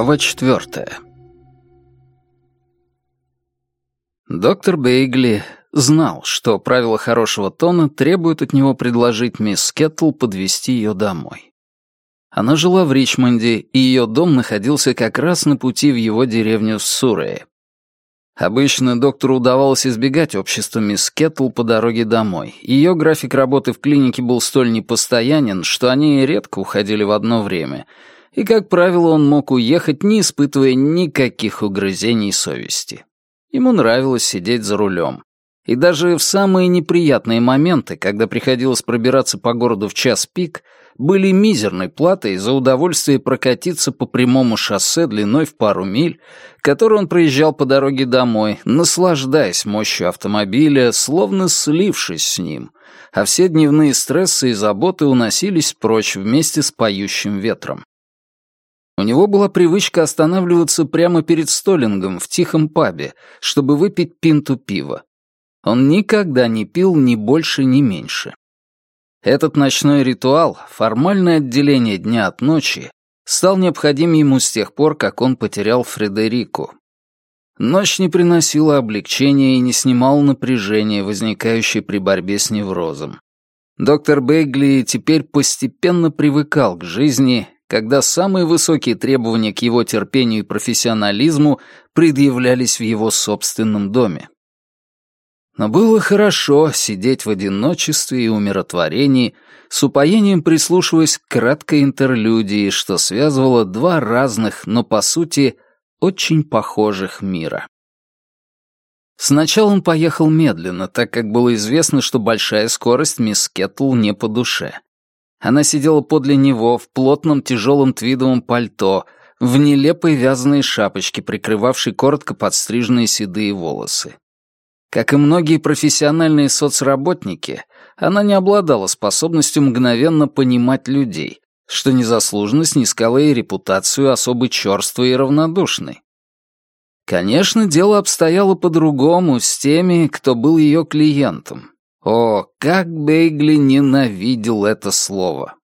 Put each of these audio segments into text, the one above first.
Глава четвертая. Доктор Бейгли знал, что правила хорошего тона требуют от него предложить мисс Кеттл подвести ее домой. Она жила в Ричмонде, и ее дом находился как раз на пути в его деревню в Сурее. Обычно доктору удавалось избегать общества мисс Кеттл по дороге домой. Ее график работы в клинике был столь непостоянен, что они редко уходили в одно время, и, как правило, он мог уехать, не испытывая никаких угрызений совести. Ему нравилось сидеть за рулем. И даже в самые неприятные моменты, когда приходилось пробираться по городу в час пик, были мизерной платой за удовольствие прокатиться по прямому шоссе длиной в пару миль, который он проезжал по дороге домой, наслаждаясь мощью автомобиля, словно слившись с ним, а все дневные стрессы и заботы уносились прочь вместе с поющим ветром. У него была привычка останавливаться прямо перед столингом в тихом пабе, чтобы выпить пинту пива. Он никогда не пил ни больше, ни меньше. Этот ночной ритуал, формальное отделение дня от ночи, стал необходим ему с тех пор, как он потерял Фредерику. Ночь не приносила облегчения и не снимала напряжения, возникающее при борьбе с неврозом. Доктор Бейгли теперь постепенно привыкал к жизни, когда самые высокие требования к его терпению и профессионализму предъявлялись в его собственном доме. Но было хорошо сидеть в одиночестве и умиротворении, с упоением прислушиваясь к краткой интерлюдии, что связывало два разных, но, по сути, очень похожих мира. Сначала он поехал медленно, так как было известно, что большая скорость мисс Кеттл не по душе. Она сидела подле него в плотном тяжелом твидовом пальто, в нелепой вязаной шапочке, прикрывавшей коротко подстриженные седые волосы. Как и многие профессиональные соцработники, она не обладала способностью мгновенно понимать людей, что незаслуженно снискало ей репутацию особо черствой и равнодушной. Конечно, дело обстояло по-другому с теми, кто был ее клиентом. О, как Бейгли ненавидел это слово.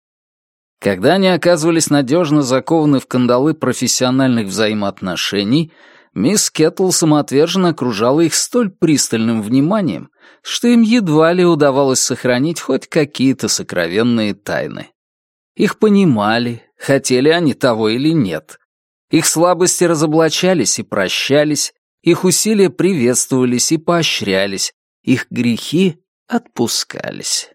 Когда они оказывались надежно закованы в кандалы профессиональных взаимоотношений — Мисс Кеттл самоотверженно окружала их столь пристальным вниманием, что им едва ли удавалось сохранить хоть какие-то сокровенные тайны. Их понимали, хотели они того или нет. Их слабости разоблачались и прощались, их усилия приветствовались и поощрялись, их грехи отпускались.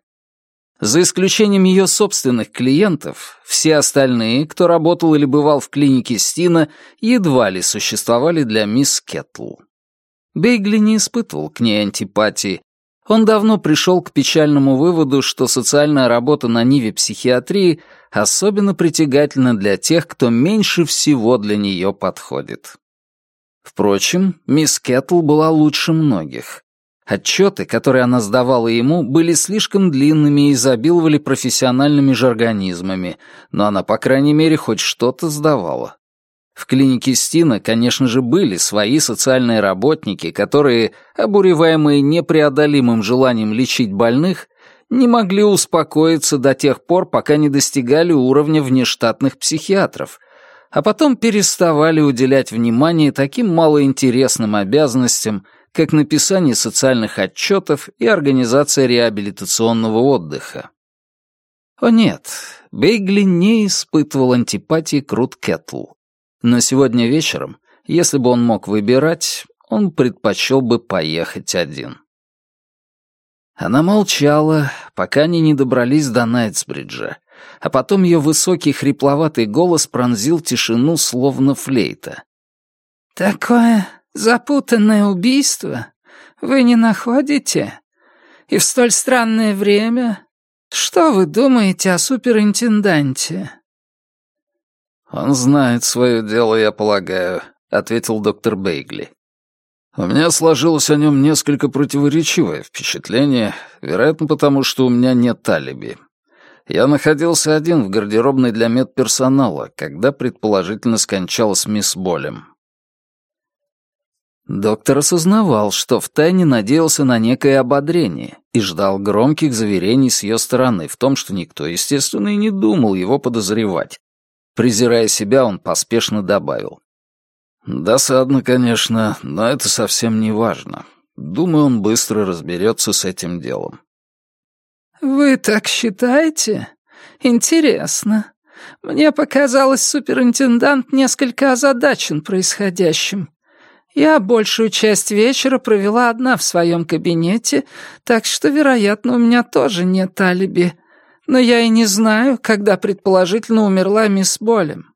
За исключением ее собственных клиентов, все остальные, кто работал или бывал в клинике Стина, едва ли существовали для мисс Кеттл. Бейгли не испытывал к ней антипатии. Он давно пришел к печальному выводу, что социальная работа на ниве психиатрии особенно притягательна для тех, кто меньше всего для нее подходит. Впрочем, мисс Кеттл была лучше многих. Отчеты, которые она сдавала ему, были слишком длинными и изобиловали профессиональными жаргонизмами, но она, по крайней мере, хоть что-то сдавала. В клинике Стина, конечно же, были свои социальные работники, которые, обуреваемые непреодолимым желанием лечить больных, не могли успокоиться до тех пор, пока не достигали уровня внештатных психиатров, а потом переставали уделять внимание таким малоинтересным обязанностям, как написание социальных отчетов и организация реабилитационного отдыха. О нет, Бейгли не испытывал антипатии к Рут Кэттл. Но сегодня вечером, если бы он мог выбирать, он предпочел бы поехать один. Она молчала, пока они не добрались до Найтсбриджа, а потом ее высокий хрипловатый голос пронзил тишину, словно флейта. «Такое Запутанное убийство? Вы не находите? И в столь странное время? Что вы думаете о суперинтенданте?» «Он знает свое дело, я полагаю», — ответил доктор Бейгли. «У меня сложилось о нем несколько противоречивое впечатление, вероятно, потому что у меня нет алиби. Я находился один в гардеробной для медперсонала, когда предположительно скончалась мисс Болем. Доктор осознавал, что втайне надеялся на некое ободрение и ждал громких заверений с ее стороны в том, что никто, естественно, и не думал его подозревать. Презирая себя, он поспешно добавил. «Досадно, конечно, но это совсем не важно. Думаю, он быстро разберется с этим делом». «Вы так считаете? Интересно. Мне показалось, суперинтендант несколько озадачен происходящим. Я большую часть вечера провела одна в своем кабинете, так что, вероятно, у меня тоже нет алиби. Но я и не знаю, когда предположительно умерла мисс Болем.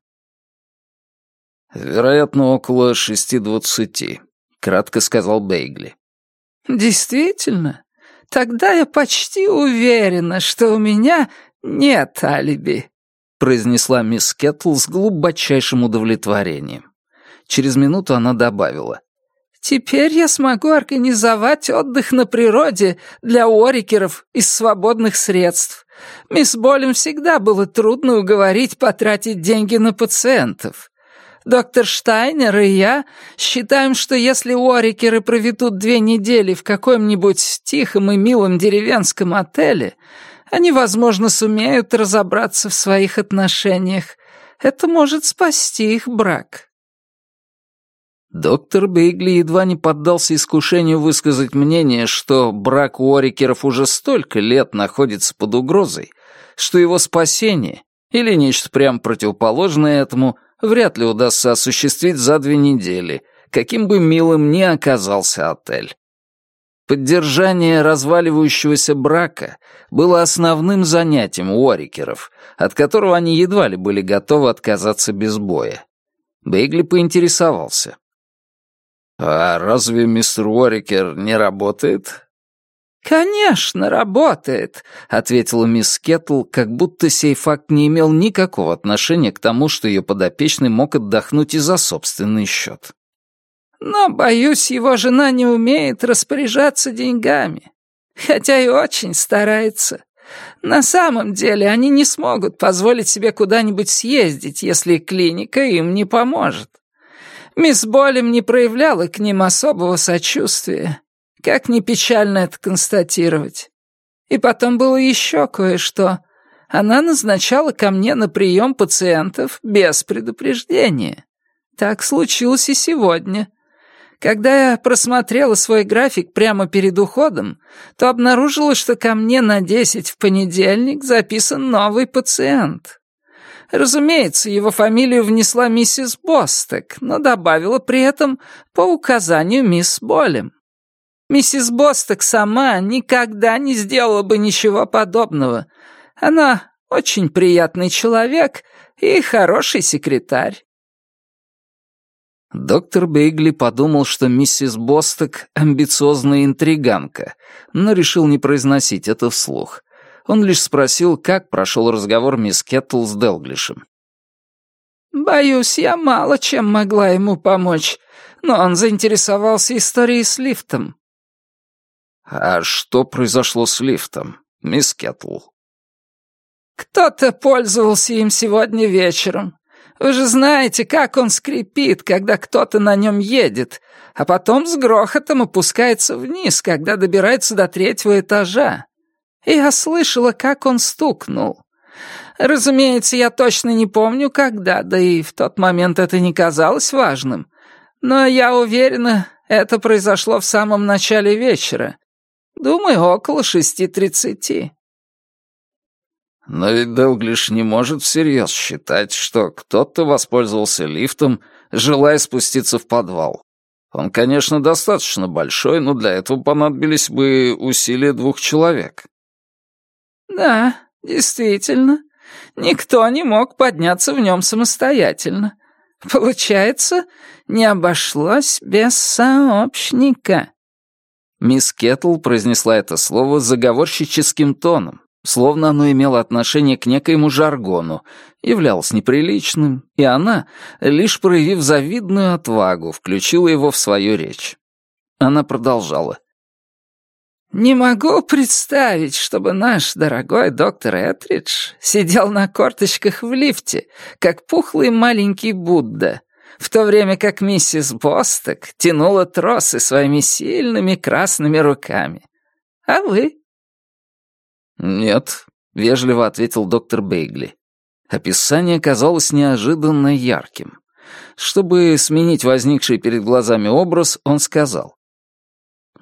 «Вероятно, около шести двадцати», — кратко сказал Бейгли. «Действительно? Тогда я почти уверена, что у меня нет алиби», — произнесла мисс Кеттл с глубочайшим удовлетворением. Через минуту она добавила. «Теперь я смогу организовать отдых на природе для орикеров из свободных средств. Мисс Болем всегда было трудно уговорить потратить деньги на пациентов. Доктор Штайнер и я считаем, что если орикеры проведут две недели в каком-нибудь тихом и милом деревенском отеле, они, возможно, сумеют разобраться в своих отношениях. Это может спасти их брак. Доктор Бейгли едва не поддался искушению высказать мнение, что брак Уорикеров уже столько лет находится под угрозой, что его спасение, или нечто прям противоположное этому, вряд ли удастся осуществить за две недели, каким бы милым ни оказался отель. Поддержание разваливающегося брака было основным занятием Уорикеров, от которого они едва ли были готовы отказаться без боя. Бейгли поинтересовался. «А разве мистер Уорикер не работает?» «Конечно, работает», — ответила мисс Кеттл, как будто сей факт не имел никакого отношения к тому, что ее подопечный мог отдохнуть и за собственный счет. «Но, боюсь, его жена не умеет распоряжаться деньгами, хотя и очень старается. На самом деле они не смогут позволить себе куда-нибудь съездить, если клиника им не поможет. Мисс Болем не проявляла к ним особого сочувствия. Как ни печально это констатировать. И потом было еще кое-что. Она назначала ко мне на прием пациентов без предупреждения. Так случилось и сегодня. Когда я просмотрела свой график прямо перед уходом, то обнаружила, что ко мне на десять в понедельник записан новый пациент. Разумеется, его фамилию внесла миссис Бостек, но добавила при этом по указанию мисс Болем. Миссис Бостек сама никогда не сделала бы ничего подобного. Она очень приятный человек и хороший секретарь. Доктор Бейгли подумал, что миссис Босток — амбициозная интриганка, но решил не произносить это вслух. Он лишь спросил, как прошел разговор мисс Кеттл с Делглишем. «Боюсь, я мало чем могла ему помочь, но он заинтересовался историей с лифтом». «А что произошло с лифтом, мисс Кеттл?» «Кто-то пользовался им сегодня вечером. Вы же знаете, как он скрипит, когда кто-то на нем едет, а потом с грохотом опускается вниз, когда добирается до третьего этажа. Я слышала, как он стукнул. Разумеется, я точно не помню, когда, да и в тот момент это не казалось важным. Но я уверена, это произошло в самом начале вечера. Думаю, около шести тридцати. Но ведь Делглиш не может всерьез считать, что кто-то воспользовался лифтом, желая спуститься в подвал. Он, конечно, достаточно большой, но для этого понадобились бы усилия двух человек. «Да, действительно. Никто не мог подняться в нем самостоятельно. Получается, не обошлось без сообщника». Мисс Кеттл произнесла это слово заговорщическим тоном, словно оно имело отношение к некоему жаргону, являлось неприличным, и она, лишь проявив завидную отвагу, включила его в свою речь. Она продолжала. «Не могу представить, чтобы наш дорогой доктор Этридж сидел на корточках в лифте, как пухлый маленький Будда, в то время как миссис Босток тянула тросы своими сильными красными руками. А вы?» «Нет», — вежливо ответил доктор Бейгли. Описание казалось неожиданно ярким. Чтобы сменить возникший перед глазами образ, он сказал.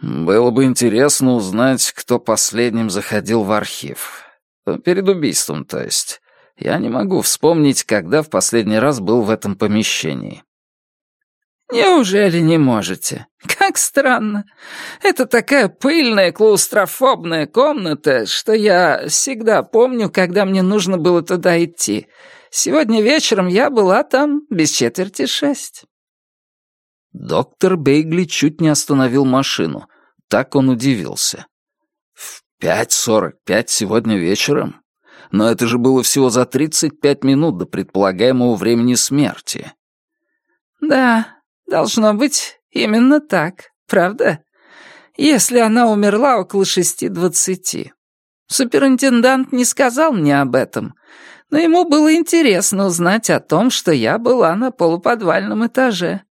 «Было бы интересно узнать, кто последним заходил в архив. Перед убийством, то есть. Я не могу вспомнить, когда в последний раз был в этом помещении». «Неужели не можете? Как странно. Это такая пыльная, клаустрофобная комната, что я всегда помню, когда мне нужно было туда идти. Сегодня вечером я была там без четверти шесть». Доктор Бейгли чуть не остановил машину. Так он удивился. «В пять сорок пять сегодня вечером? Но это же было всего за тридцать пять минут до предполагаемого времени смерти». «Да, должно быть именно так, правда? Если она умерла около шести двадцати. Суперинтендант не сказал мне об этом, но ему было интересно узнать о том, что я была на полуподвальном этаже.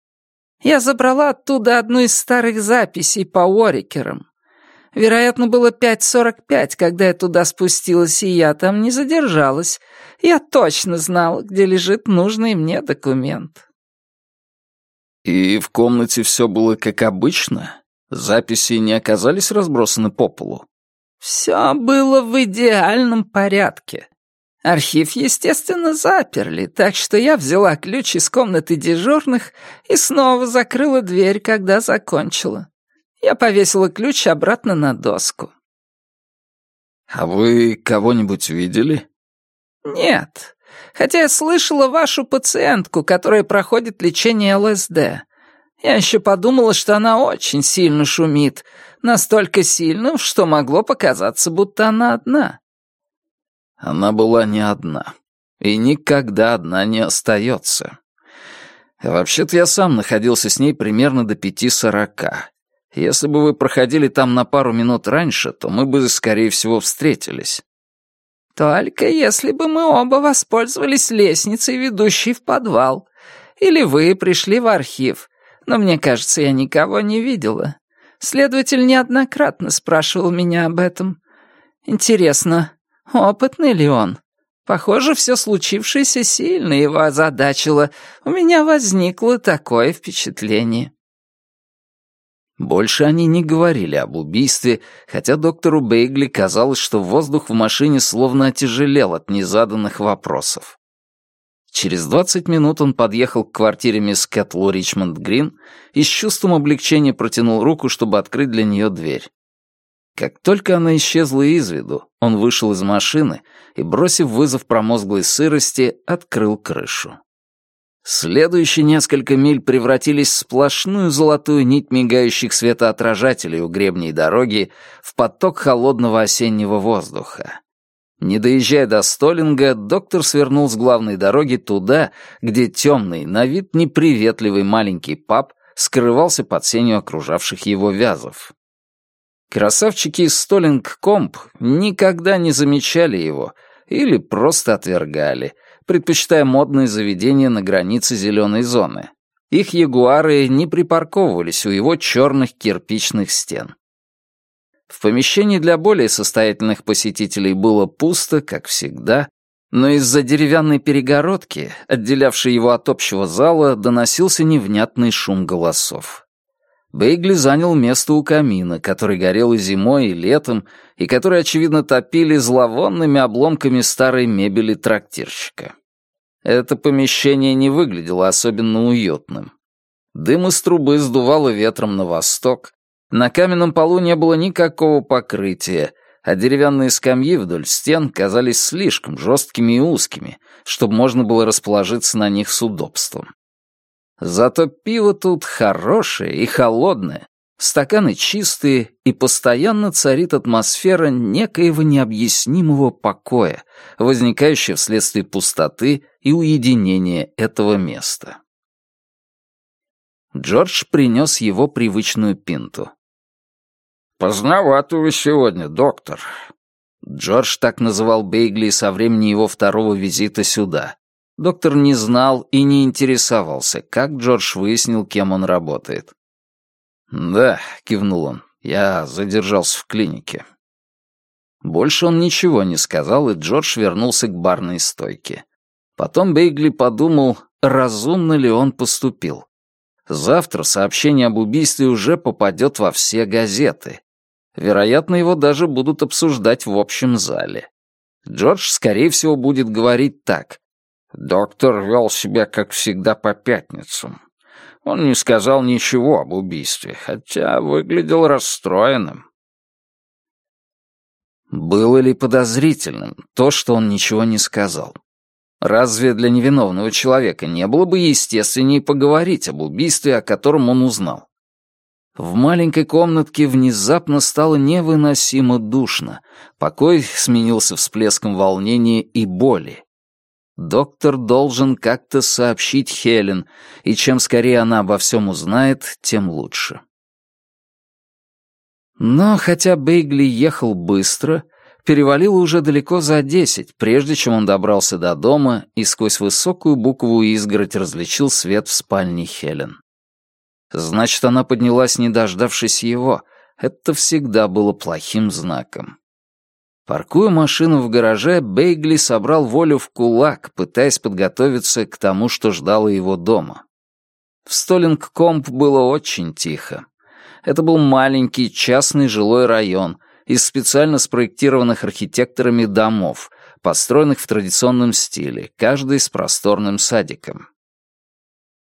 Я забрала оттуда одну из старых записей по Уорикерам. Вероятно, было 5.45, когда я туда спустилась, и я там не задержалась. Я точно знала, где лежит нужный мне документ. И в комнате все было как обычно? Записи не оказались разбросаны по полу? Все было в идеальном порядке. Архив, естественно, заперли, так что я взяла ключ из комнаты дежурных и снова закрыла дверь, когда закончила. Я повесила ключ обратно на доску. «А вы кого-нибудь видели?» «Нет, хотя я слышала вашу пациентку, которая проходит лечение ЛСД. Я еще подумала, что она очень сильно шумит, настолько сильно, что могло показаться, будто она одна». Она была не одна. И никогда одна не остается. Вообще-то я сам находился с ней примерно до пяти сорока. Если бы вы проходили там на пару минут раньше, то мы бы, скорее всего, встретились. Только если бы мы оба воспользовались лестницей, ведущей в подвал. Или вы пришли в архив. Но мне кажется, я никого не видела. Следователь неоднократно спрашивал меня об этом. Интересно, опытный ли он? Похоже, все случившееся сильно его озадачило. У меня возникло такое впечатление. Больше они не говорили об убийстве, хотя доктору Бейгли казалось, что воздух в машине словно отяжелел от незаданных вопросов. Через двадцать минут он подъехал к квартире мисс Кэтлу Ричмонд Грин и с чувством облегчения протянул руку, чтобы открыть для нее дверь. Как только она исчезла из виду, он вышел из машины и, бросив вызов промозглой сырости, открыл крышу. Следующие несколько миль превратились в сплошную золотую нить мигающих светоотражателей у гребней дороги в поток холодного осеннего воздуха. Не доезжая до Столинга, доктор свернул с главной дороги туда, где темный, на вид неприветливый маленький паб скрывался под сенью окружавших его вязов. Красавчики из Столинг-Комп никогда не замечали его или просто отвергали — предпочитая модные заведения на границе зеленой зоны. Их ягуары не припарковывались у его черных кирпичных стен. В помещении для более состоятельных посетителей было пусто, как всегда, но из-за деревянной перегородки, отделявшей его от общего зала, доносился невнятный шум голосов. Бейгли занял место у камина, который горел и зимой, и летом, и который, очевидно, топили зловонными обломками старой мебели трактирщика. Это помещение не выглядело особенно уютным. Дым из трубы сдувало ветром на восток, на каменном полу не было никакого покрытия, а деревянные скамьи вдоль стен казались слишком жесткими и узкими, чтобы можно было расположиться на них с удобством. Зато пиво тут хорошее и холодное, стаканы чистые, и постоянно царит атмосфера некоего необъяснимого покоя, возникающая вследствие пустоты и уединения этого места. Джордж принес его привычную пинту. «Поздновато вы сегодня, доктор». Джордж так называл Бейгли со времени его второго визита сюда. Доктор не знал и не интересовался, как Джордж выяснил, кем он работает. «Да», — кивнул он, — «я задержался в клинике». Больше он ничего не сказал, и Джордж вернулся к барной стойке. Потом Бейгли подумал, разумно ли он поступил. Завтра сообщение об убийстве уже попадет во все газеты. Вероятно, его даже будут обсуждать в общем зале. Джордж, скорее всего, будет говорить так. «Доктор вел себя, как всегда, по пятницам. Он не сказал ничего об убийстве, хотя выглядел расстроенным». Было ли подозрительным то, что он ничего не сказал? Разве для невиновного человека не было бы естественнее поговорить об убийстве, о котором он узнал? В маленькой комнатке внезапно стало невыносимо душно. Покой сменился всплеском волнения и боли. Доктор должен как-то сообщить Хелен, и чем скорее она обо всем узнает, тем лучше. Но хотя Бейгли ехал быстро, перевалило уже далеко за десять, прежде чем он добрался до дома и сквозь высокую букву изгородь различил свет в спальне Хелен. Значит, она поднялась, не дождавшись его. Это всегда было плохим знаком. Паркуя машину в гараже, Бейгли собрал волю в кулак, пытаясь подготовиться к тому, что ждало его дома. В Столинг-Комп было очень тихо. Это был маленький частный жилой район — из специально спроектированных архитекторами домов, построенных в традиционном стиле, каждый с просторным садиком.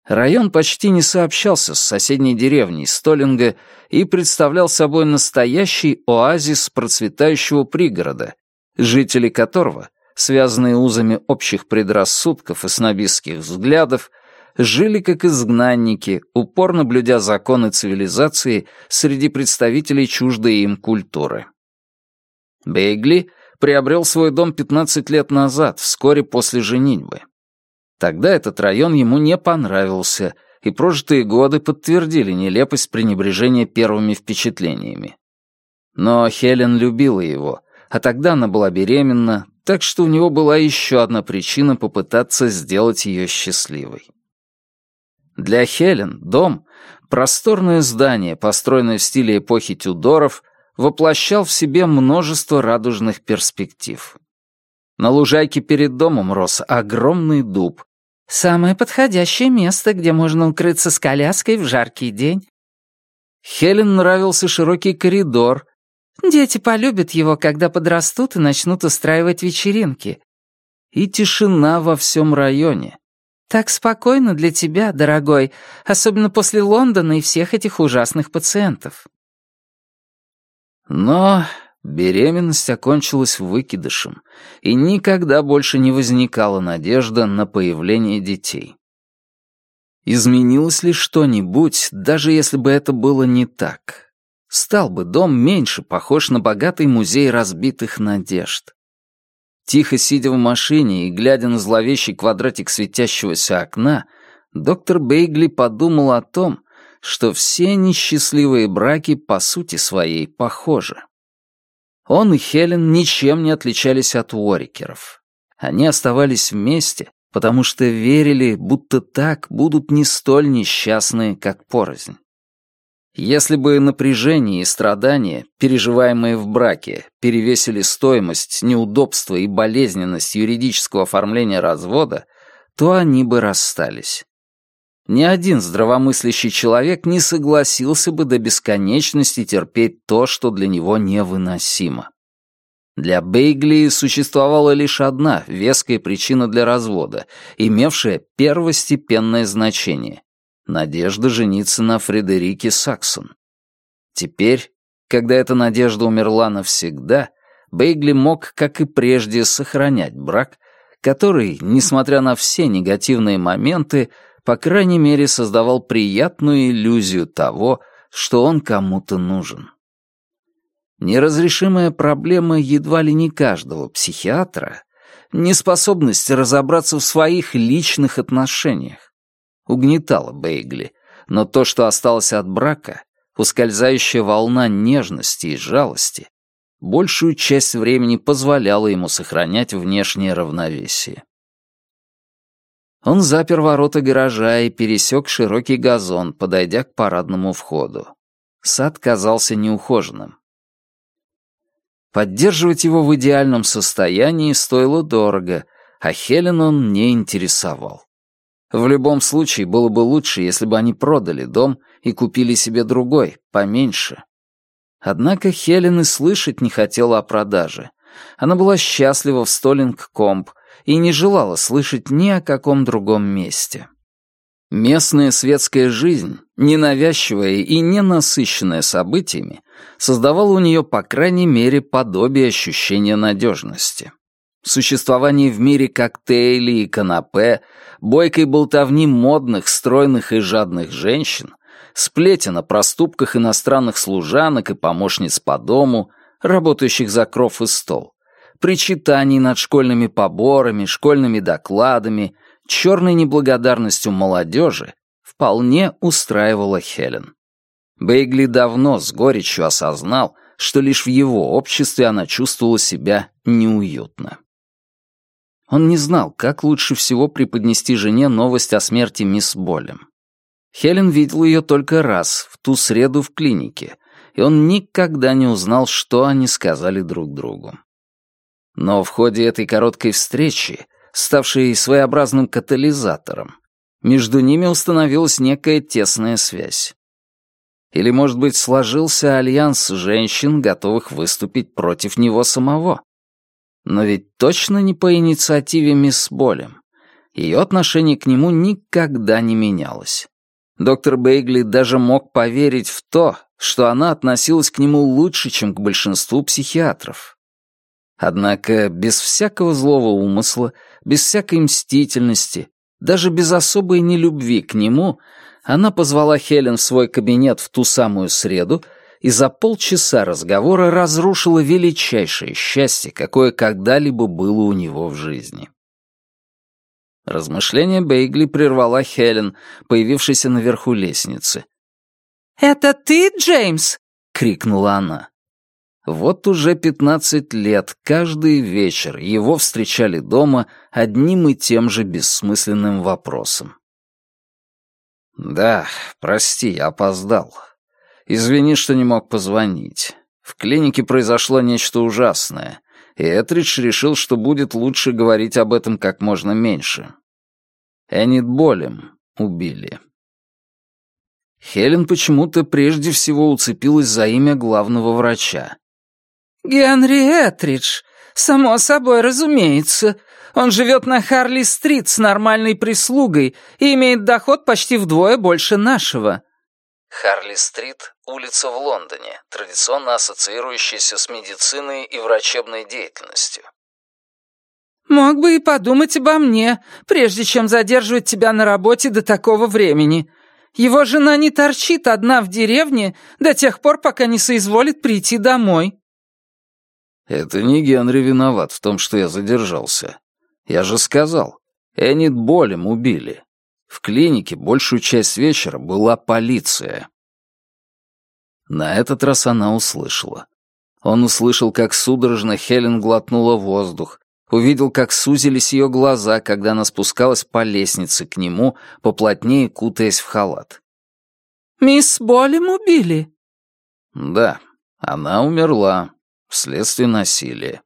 Район почти не сообщался с соседней деревней Столинга и представлял собой настоящий оазис процветающего пригорода, жители которого, связанные узами общих предрассудков и снобистских взглядов, жили как изгнанники, упорно блюдя законы цивилизации среди представителей чуждой им культуры. Бейгли приобрел свой дом 15 лет назад, вскоре после женитьбы. Тогда этот район ему не понравился, и прожитые годы подтвердили нелепость пренебрежения первыми впечатлениями. Но Хелен любила его, а тогда она была беременна, так что у него была еще одна причина попытаться сделать ее счастливой. Для Хелен дом — просторное здание, построенное в стиле эпохи Тюдоров — воплощал в себе множество радужных перспектив. На лужайке перед домом рос огромный дуб. «Самое подходящее место, где можно укрыться с коляской в жаркий день». Хелен нравился широкий коридор. Дети полюбят его, когда подрастут и начнут устраивать вечеринки. И тишина во всем районе. Так спокойно для тебя, дорогой, особенно после Лондона и всех этих ужасных пациентов. Но беременность окончилась выкидышем, и никогда больше не возникала надежда на появление детей. Изменилось ли что-нибудь, даже если бы это было не так? Стал бы дом меньше похож на богатый музей разбитых надежд. Тихо сидя в машине и глядя на зловещий квадратик светящегося окна, доктор Бейгли подумал о том, что все несчастливые браки по сути своей похожи. Он и Хелен ничем не отличались от Уорикеров. Они оставались вместе, потому что верили, будто так будут не столь несчастны, как порознь. Если бы напряжение и страдания, переживаемые в браке, перевесили стоимость, неудобство и болезненность юридического оформления развода, то они бы расстались. Ни один здравомыслящий человек не согласился бы до бесконечности терпеть то, что для него невыносимо. Для Бейгли существовала лишь одна веская причина для развода, имевшая первостепенное значение — надежда жениться на Фредерике Саксон. Теперь, когда эта надежда умерла навсегда, Бейгли мог, как и прежде, сохранять брак, который, несмотря на все негативные моменты, по крайней мере, создавал приятную иллюзию того, что он кому-то нужен. Неразрешимая проблема едва ли не каждого психиатра — неспособность разобраться в своих личных отношениях. Угнетала Бейгли, но то, что осталось от брака, ускользающая волна нежности и жалости, большую часть времени позволяла ему сохранять внешнее равновесие. Он запер ворота гаража и пересек широкий газон, подойдя к парадному входу. Сад казался неухоженным. Поддерживать его в идеальном состоянии стоило дорого, а Хелен он не интересовал. В любом случае, было бы лучше, если бы они продали дом и купили себе другой, поменьше. Однако Хелен и слышать не хотела о продаже. Она была счастлива в Столинг-Комп и не желала слышать ни о каком другом месте. Местная светская жизнь, ненавязчивая и ненасыщенная событиями, создавала у нее, по крайней мере, подобие ощущения надежности. Существование в мире коктейлей и канапе, бойкой болтовни модных, стройных и жадных женщин, сплетен о проступках иностранных служанок и помощниц по дому, работающих за кров и стол, причитаний над школьными поборами, школьными докладами, черной неблагодарностью молодежи, вполне устраивала Хелен. Бейгли давно с горечью осознал, что лишь в его обществе она чувствовала себя неуютно. Он не знал, как лучше всего преподнести жене новость о смерти мисс Болем. Хелен видел ее только раз, в ту среду в клинике, и он никогда не узнал, что они сказали друг другу. Но в ходе этой короткой встречи, ставшей своеобразным катализатором, между ними установилась некая тесная связь. Или, может быть, сложился альянс женщин, готовых выступить против него самого. Но ведь точно не по инициативе мисс Болем. Ее отношение к нему никогда не менялось. Доктор Бейгли даже мог поверить в то, что она относилась к нему лучше, чем к большинству психиатров. Однако без всякого злого умысла, без всякой мстительности, даже без особой нелюбви к нему, она позвала Хелен в свой кабинет в ту самую среду и за полчаса разговора разрушила величайшее счастье, какое когда-либо было у него в жизни. Размышление Бейгли прервала Хелен, появившаяся наверху лестницы. «Это ты, Джеймс?» — крикнула она. Вот уже пятнадцать лет каждый вечер его встречали дома одним и тем же бессмысленным вопросом. «Да, прости, я опоздал. Извини, что не мог позвонить. В клинике произошло нечто ужасное, и Этридж решил, что будет лучше говорить об этом как можно меньше. Энит Болем убили. Хелен почему-то прежде всего уцепилась за имя главного врача. «Генри Этридж, само собой разумеется. Он живет на Харли-стрит с нормальной прислугой и имеет доход почти вдвое больше нашего. Харли-стрит — улица в Лондоне, традиционно ассоциирующаяся с медициной и врачебной деятельностью. «Мог бы и подумать обо мне, прежде чем задерживать тебя на работе до такого времени. Его жена не торчит одна в деревне до тех пор, пока не соизволит прийти домой». «Это не Генри виноват в том, что я задержался. Я же сказал, Эннет Болем убили. В клинике большую часть вечера была полиция. На этот раз она услышала. Он услышал, как судорожно Хелен глотнула воздух, увидел, как сузились ее глаза, когда она спускалась по лестнице к нему, поплотнее кутаясь в халат. «Мисс Болем убили?» «Да, она умерла вследствие насилия».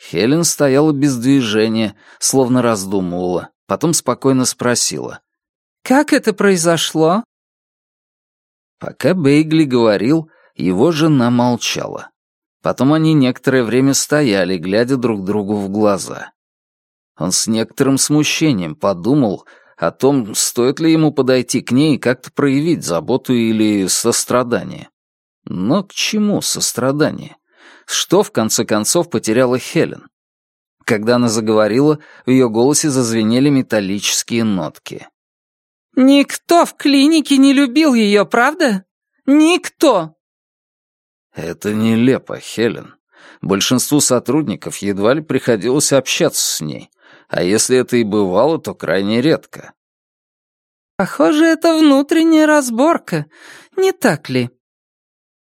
Хелен стояла без движения, словно раздумывала. Потом спокойно спросила. «Как это произошло?» Пока Бейгли говорил, его жена молчала. Потом они некоторое время стояли, глядя друг другу в глаза. Он с некоторым смущением подумал о том, стоит ли ему подойти к ней и как-то проявить заботу или сострадание. Но к чему сострадание? Что, в конце концов, потеряла Хелен? Когда она заговорила, в ее голосе зазвенели металлические нотки. «Никто в клинике не любил ее, правда? Никто!» «Это нелепо, Хелен. Большинству сотрудников едва ли приходилось общаться с ней, а если это и бывало, то крайне редко». «Похоже, это внутренняя разборка, не так ли?»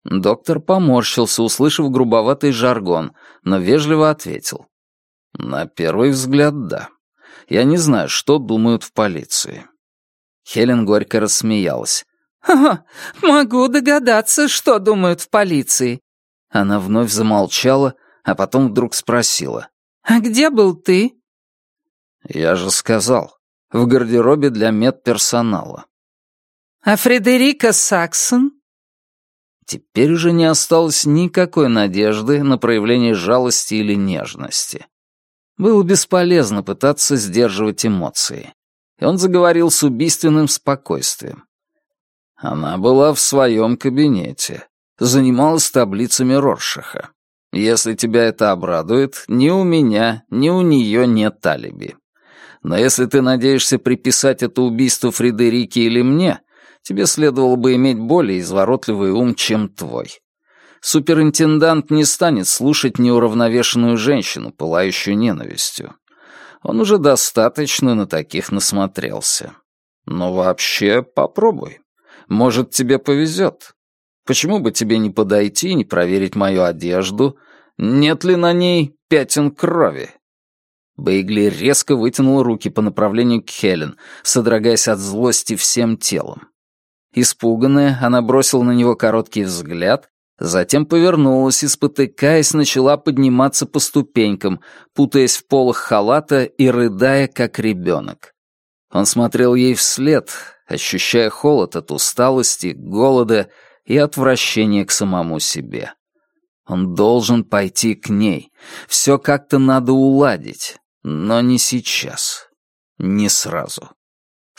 Доктор поморщился, услышав грубоватый жаргон, но вежливо ответил. На первый взгляд, да. Я не знаю, что думают в полиции. Хелен горько рассмеялась. «Ха, могу догадаться, что думают в полиции». Она вновь замолчала, а потом вдруг спросила. «А где был ты?» «Я же сказал, в гардеробе для медперсонала». «А Фредерика Саксон?» Теперь уже не осталось никакой надежды на проявление жалости или нежности. Было бесполезно пытаться сдерживать эмоции. И он заговорил с убийственным спокойствием. Она была в своем кабинете, занималась таблицами Роршаха. Если тебя это обрадует, ни у меня, ни у нее нет алиби. Но если ты надеешься приписать это убийство Фредерике или мне, тебе следовало бы иметь более изворотливый ум, чем твой. Суперинтендант не станет слушать неуравновешенную женщину, пылающую ненавистью. Он уже достаточно на таких насмотрелся. Но вообще попробуй. Может, тебе повезет. Почему бы тебе не подойти и не проверить мою одежду? Нет ли на ней пятен крови? Бейгли резко вытянул руки по направлению к Хелен, содрогаясь от злости всем телом. Испуганная, она бросила на него короткий взгляд, затем повернулась и, спотыкаясь, начала подниматься по ступенькам, путаясь в полах халата и рыдая, как ребенок. Он смотрел ей вслед, ощущая холод от усталости, голода и отвращения к самому себе. Он должен пойти к ней. Все как-то надо уладить, но не сейчас, не сразу.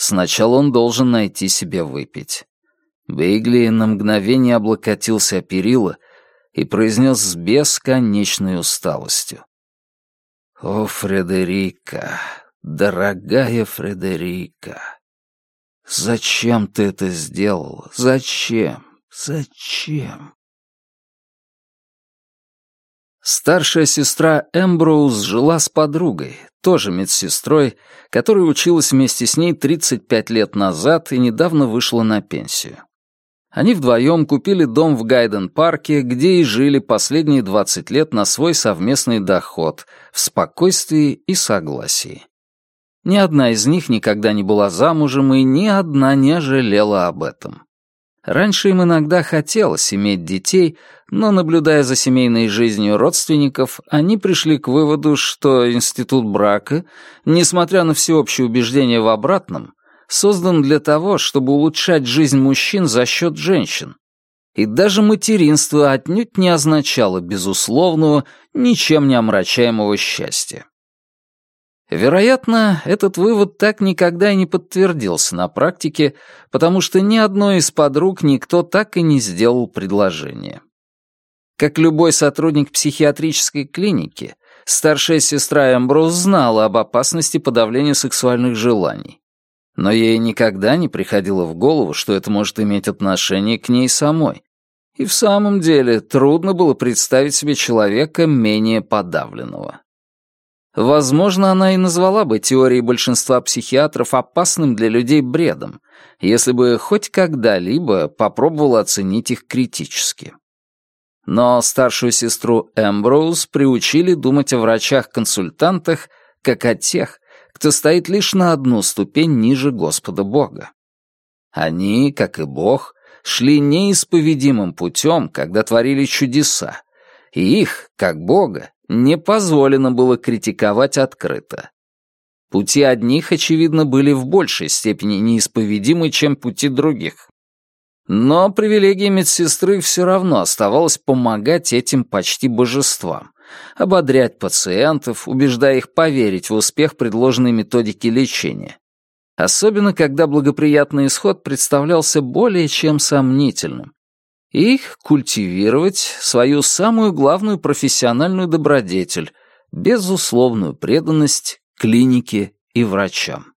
Сначала он должен найти себе выпить. Бейгли на мгновение облокотился о перила и произнес с бесконечной усталостью. «О, Фредерика, дорогая Фредерика, зачем ты это сделала? Зачем? Зачем?» Старшая сестра Эмброуз жила с подругой, тоже медсестрой, которая училась вместе с ней 35 лет назад и недавно вышла на пенсию. Они вдвоем купили дом в Гайден-парке, где и жили последние 20 лет на свой совместный доход, в спокойствии и согласии. Ни одна из них никогда не была замужем, и ни одна не жалела об этом. Раньше им иногда хотелось иметь детей, но, наблюдая за семейной жизнью родственников, они пришли к выводу, что институт брака, несмотря на всеобщее убеждение в обратном, создан для того, чтобы улучшать жизнь мужчин за счет женщин. И даже материнство отнюдь не означало безусловного, ничем не омрачаемого счастья. Вероятно, этот вывод так никогда и не подтвердился на практике, потому что ни одной из подруг никто так и не сделал предложение. Как любой сотрудник психиатрической клиники, старшая сестра Эмброуз знала об опасности подавления сексуальных желаний. Но ей никогда не приходило в голову, что это может иметь отношение к ней самой. И в самом деле трудно было представить себе человека менее подавленного. Возможно, она и назвала бы теории большинства психиатров опасным для людей бредом, если бы хоть когда-либо попробовала оценить их критически. Но старшую сестру Эмброуз приучили думать о врачах-консультантах как о тех, кто стоит лишь на одну ступень ниже Господа Бога. Они, как и Бог, шли неисповедимым путем, когда творили чудеса, и их, как Бога, не позволено было критиковать открыто. Пути одних, очевидно, были в большей степени неисповедимы, чем пути других. Но привилегия медсестры все равно оставалась помогать этим почти божествам, ободрять пациентов, убеждая их поверить в успех предложенной методики лечения. Особенно, когда благоприятный исход представлялся более чем сомнительным, их культивировать свою самую главную профессиональную добродетель, безусловную преданность клинике и врачам.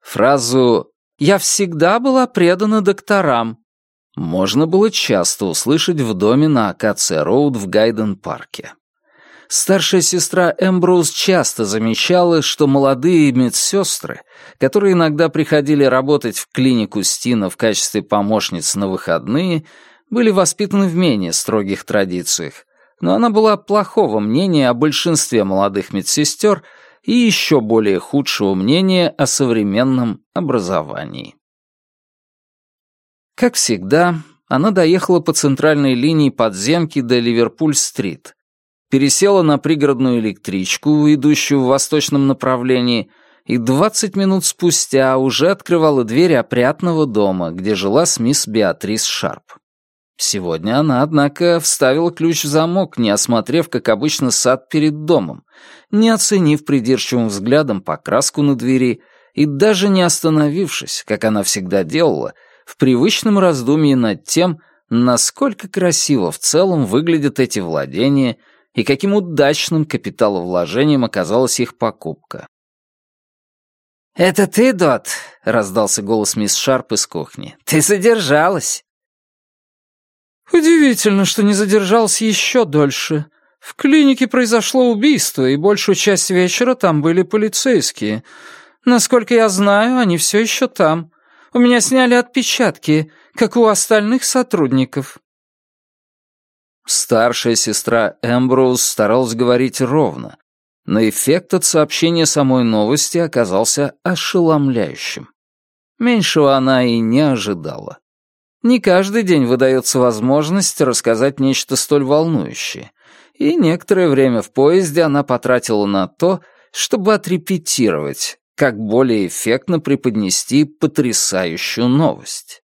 Фразу «Я всегда была предана докторам» можно было часто услышать в доме на Акация-Роуд в Гайден-парке. Старшая сестра Эмброуз часто замечала, что молодые медсестры, которые иногда приходили работать в клинику Стина в качестве помощниц на выходные, были воспитаны в менее строгих традициях, но она была плохого мнения о большинстве молодых медсестер и еще более худшего мнения о современном образовании. Как всегда, она доехала по центральной линии подземки до Ливерпуль-стрит, пересела на пригородную электричку, идущую в восточном направлении, и двадцать минут спустя уже открывала дверь опрятного дома, где жила с мисс Беатрис Шарп. Сегодня она, однако, вставила ключ в замок, не осмотрев, как обычно, сад перед домом, не оценив придирчивым взглядом покраску на двери и даже не остановившись, как она всегда делала, в привычном раздумье над тем, насколько красиво в целом выглядят эти владения и каким удачным капиталовложением оказалась их покупка. «Это ты, Дот?» — раздался голос мисс Шарп из кухни. «Ты задержалась!» «Удивительно, что не задержался еще дольше. В клинике произошло убийство, и большую часть вечера там были полицейские. Насколько я знаю, они все еще там. У меня сняли отпечатки, как у остальных сотрудников». Старшая сестра Эмброуз старалась говорить ровно, но эффект от сообщения самой новости оказался ошеломляющим. Меньшего она и не ожидала. Не каждый день выдается возможность рассказать нечто столь волнующее, и некоторое время в поезде она потратила на то, чтобы отрепетировать, как более эффектно преподнести потрясающую новость.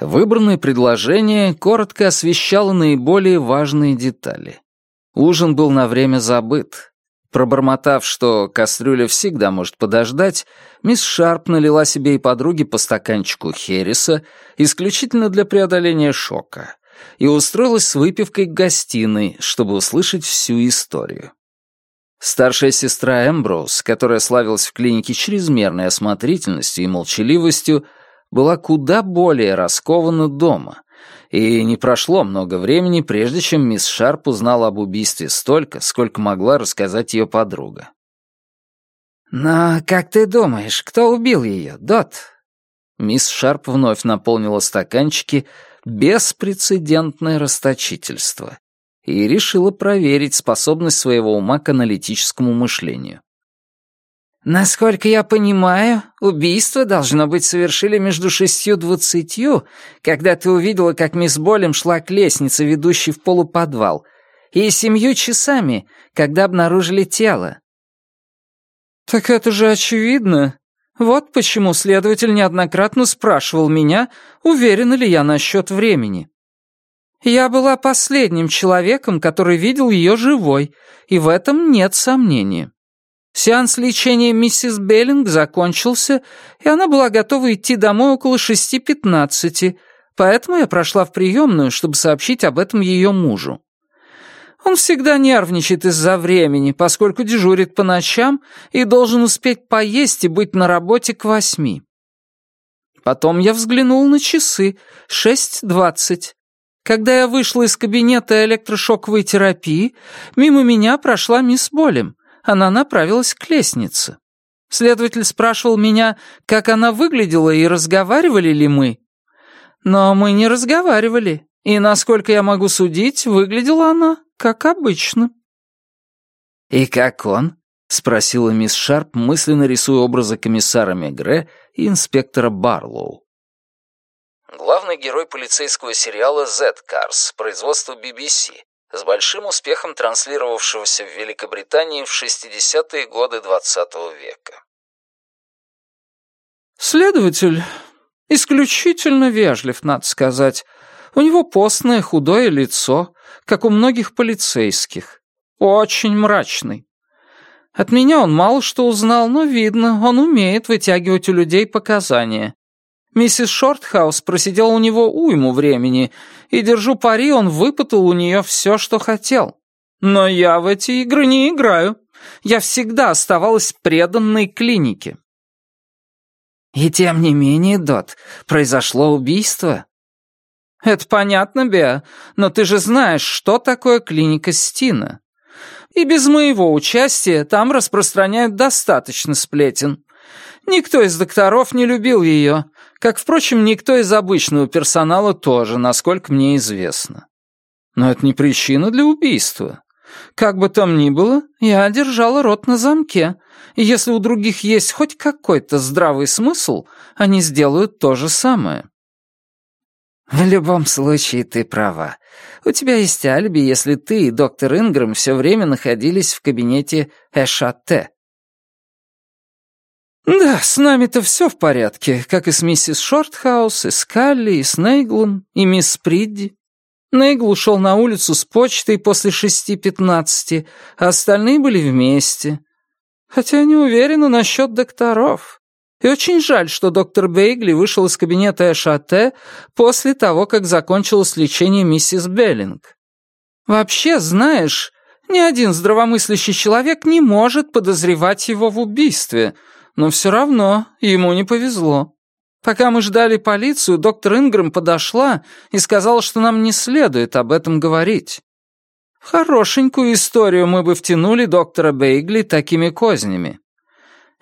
Выбранное предложение коротко освещало наиболее важные детали. Ужин был на время забыт. Пробормотав, что кастрюля всегда может подождать, мисс Шарп налила себе и подруге по стаканчику Хереса исключительно для преодоления шока и устроилась с выпивкой к гостиной, чтобы услышать всю историю. Старшая сестра Эмброуз, которая славилась в клинике чрезмерной осмотрительностью и молчаливостью, была куда более раскована дома, и не прошло много времени, прежде чем мисс Шарп узнала об убийстве столько, сколько могла рассказать ее подруга. «Но как ты думаешь, кто убил ее, Дот?» Мисс Шарп вновь наполнила стаканчики беспрецедентное расточительство и решила проверить способность своего ума к аналитическому мышлению. Насколько я понимаю, убийство, должно быть, совершили между шестью двадцатью, когда ты увидела, как мисс Болем шла к лестнице, ведущей в полуподвал, и семью часами, когда обнаружили тело. «Так это же очевидно. Вот почему следователь неоднократно спрашивал меня, уверена ли я насчет времени. Я была последним человеком, который видел ее живой, и в этом нет сомнения». Сеанс лечения миссис Беллинг закончился, и она была готова идти домой около шести пятнадцати, поэтому я прошла в приемную, чтобы сообщить об этом ее мужу. Он всегда нервничает из-за времени, поскольку дежурит по ночам и должен успеть поесть и быть на работе к восьми. Потом я взглянул на часы. Шесть двадцать. Когда я вышла из кабинета электрошоковой терапии, мимо меня прошла мисс Болем она направилась к лестнице. Следователь спрашивал меня, как она выглядела и разговаривали ли мы. Но мы не разговаривали, и, насколько я могу судить, выглядела она как обычно. «И как он?» — спросила мисс Шарп, мысленно рисуя образы комиссара Мегре и инспектора Барлоу. Главный герой полицейского сериала «Z Cars» производства BBC, с большим успехом транслировавшегося в Великобритании в 60-е годы XX -го века. «Следователь исключительно вежлив, надо сказать. У него постное худое лицо, как у многих полицейских. Очень мрачный. От меня он мало что узнал, но видно, он умеет вытягивать у людей показания. Миссис Шортхаус просидела у него уйму времени, и, держу пари, он выпытал у нее все, что хотел. Но я в эти игры не играю. Я всегда оставалась преданной клинике. И тем не менее, Дот, произошло убийство. Это понятно, Беа, но ты же знаешь, что такое клиника Стина. И без моего участия там распространяют достаточно сплетен. Никто из докторов не любил ее, как, впрочем, никто из обычного персонала тоже, насколько мне известно. Но это не причина для убийства. Как бы там ни было, я держала рот на замке, и если у других есть хоть какой-то здравый смысл, они сделают то же самое. «В любом случае ты права. У тебя есть алиби, если ты и доктор Ингрэм все время находились в кабинете Эшатте». «Да, с нами-то все в порядке, как и с миссис Шортхаус, и с Калли, и с Нейглом, и мисс Придди. Нейгл ушел на улицу с почтой после шести пятнадцати, а остальные были вместе. Хотя не уверена насчет докторов. И очень жаль, что доктор Бейгли вышел из кабинета Эшате после того, как закончилось лечение миссис Беллинг. Вообще, знаешь, ни один здравомыслящий человек не может подозревать его в убийстве, но все равно ему не повезло. Пока мы ждали полицию, доктор Ингрэм подошла и сказала, что нам не следует об этом говорить. В хорошенькую историю мы бы втянули доктора Бейгли такими кознями.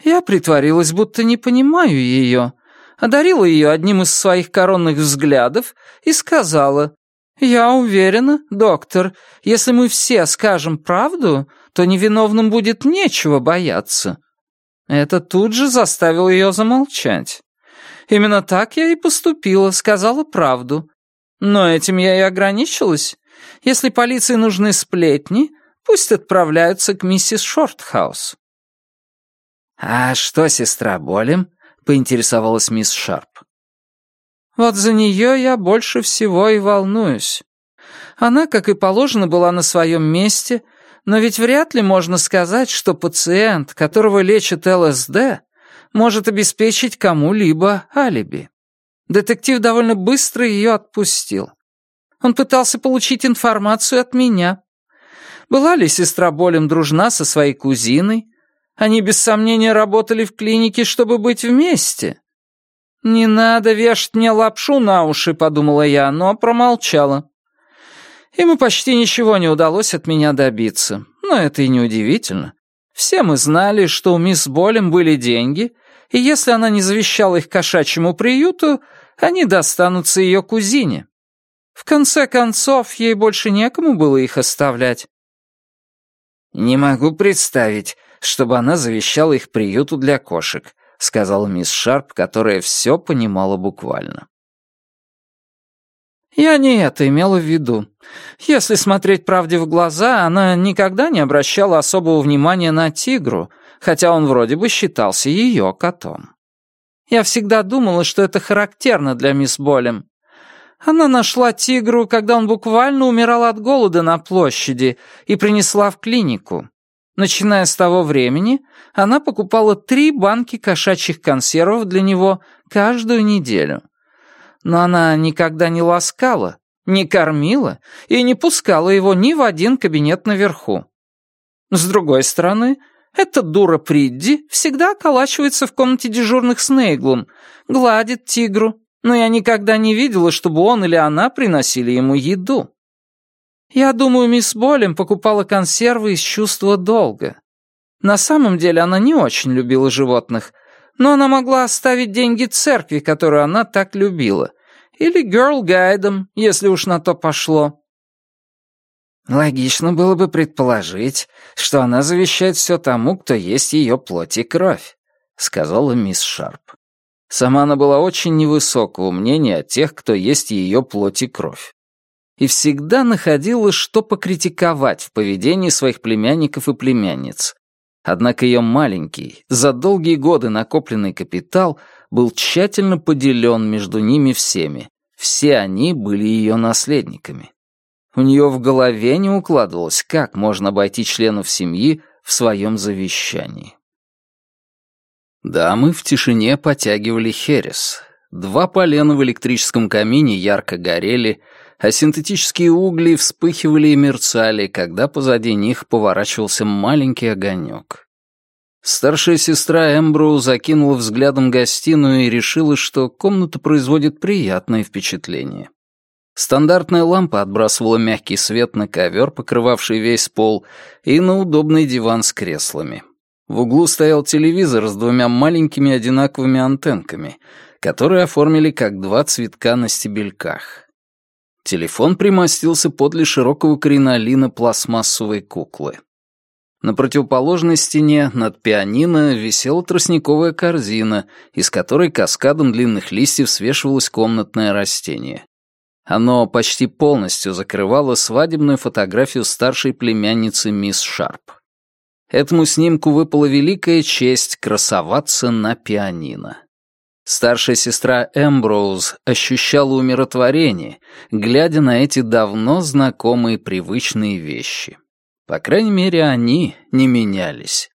Я притворилась, будто не понимаю ее, одарила ее одним из своих коронных взглядов и сказала, «Я уверена, доктор, если мы все скажем правду, то невиновным будет нечего бояться». Это тут же заставило ее замолчать. Именно так я и поступила, сказала правду. Но этим я и ограничилась. Если полиции нужны сплетни, пусть отправляются к миссис Шортхаус. «А что, сестра, болем?» — поинтересовалась мисс Шарп. «Вот за нее я больше всего и волнуюсь. Она, как и положено, была на своем месте, но ведь вряд ли можно сказать, что пациент, которого лечат ЛСД, может обеспечить кому-либо алиби. Детектив довольно быстро ее отпустил. Он пытался получить информацию от меня. Была ли сестра Болем дружна со своей кузиной, они без сомнения работали в клинике, чтобы быть вместе. «Не надо вешать мне лапшу на уши», — подумала я, но промолчала. Ему почти ничего не удалось от меня добиться, но это и не удивительно. Все мы знали, что у мисс Болем были деньги, и если она не завещала их кошачьему приюту, они достанутся ее кузине. В конце концов, ей больше некому было их оставлять. «Не могу представить, чтобы она завещала их приюту для кошек», сказала мисс Шарп, которая все понимала буквально. «Я не это имела в виду. Если смотреть правде в глаза, она никогда не обращала особого внимания на тигру, хотя он вроде бы считался ее котом. Я всегда думала, что это характерно для мисс Болем. Она нашла тигру, когда он буквально умирал от голода на площади, и принесла в клинику. Начиная с того времени, она покупала три банки кошачьих консервов для него каждую неделю. Но она никогда не ласкала, не кормила и не пускала его ни в один кабинет наверху. С другой стороны, эта дура Придди всегда околачивается в комнате дежурных с Нейглом, гладит тигру, но я никогда не видела, чтобы он или она приносили ему еду. Я думаю, мисс Болем покупала консервы из чувства долга. На самом деле она не очень любила животных, но она могла оставить деньги церкви, которую она так любила, или герл-гайдам, если уж на то пошло. Логично было бы предположить, что она завещает все тому, кто есть ее плоть и кровь, сказала мисс Шарп. Сама она была очень невысокого мнения о тех, кто есть ее плоть и кровь и всегда находила, что покритиковать в поведении своих племянников и племянниц. Однако ее маленький, за долгие годы накопленный капитал был тщательно поделен между ними всеми. Все они были ее наследниками. У нее в голове не укладывалось, как можно обойти членов семьи в своем завещании. Дамы в тишине потягивали херес. Два полена в электрическом камине ярко горели, а синтетические угли вспыхивали и мерцали, когда позади них поворачивался маленький огонек. Старшая сестра Эмброу закинула взглядом гостиную и решила, что комната производит приятное впечатление. Стандартная лампа отбрасывала мягкий свет на ковер, покрывавший весь пол, и на удобный диван с креслами. В углу стоял телевизор с двумя маленькими одинаковыми антенками, которые оформили как два цветка на стебельках. Телефон примостился подле широкого кринолина пластмассовой куклы. На противоположной стене над пианино висела тростниковая корзина, из которой каскадом длинных листьев свешивалось комнатное растение. Оно почти полностью закрывало свадебную фотографию старшей племянницы мисс Шарп. Этому снимку выпала великая честь красоваться на пианино. Старшая сестра Эмброуз ощущала умиротворение, глядя на эти давно знакомые привычные вещи. По крайней мере, они не менялись.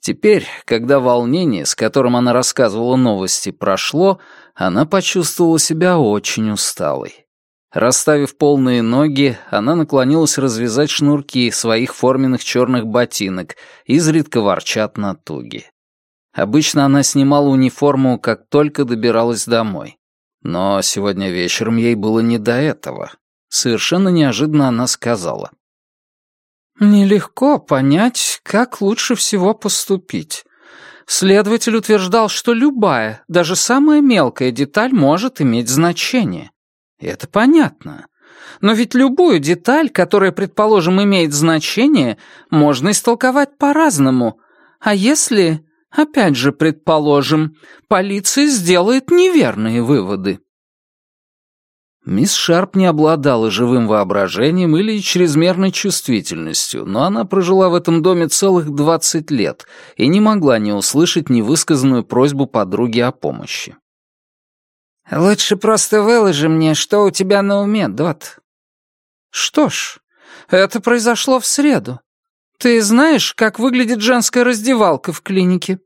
Теперь, когда волнение, с которым она рассказывала новости, прошло, она почувствовала себя очень усталой. Расставив полные ноги, она наклонилась развязать шнурки своих форменных черных ботинок, изредка ворчат натуги. Обычно она снимала униформу, как только добиралась домой. Но сегодня вечером ей было не до этого. Совершенно неожиданно она сказала. «Нелегко понять, как лучше всего поступить. Следователь утверждал, что любая, даже самая мелкая деталь может иметь значение. И это понятно. Но ведь любую деталь, которая, предположим, имеет значение, можно истолковать по-разному. А если Опять же, предположим, полиция сделает неверные выводы. Мисс Шарп не обладала живым воображением или чрезмерной чувствительностью, но она прожила в этом доме целых двадцать лет и не могла не услышать невысказанную просьбу подруги о помощи. «Лучше просто выложи мне, что у тебя на уме, Дот». «Что ж, это произошло в среду. Ты знаешь, как выглядит женская раздевалка в клинике?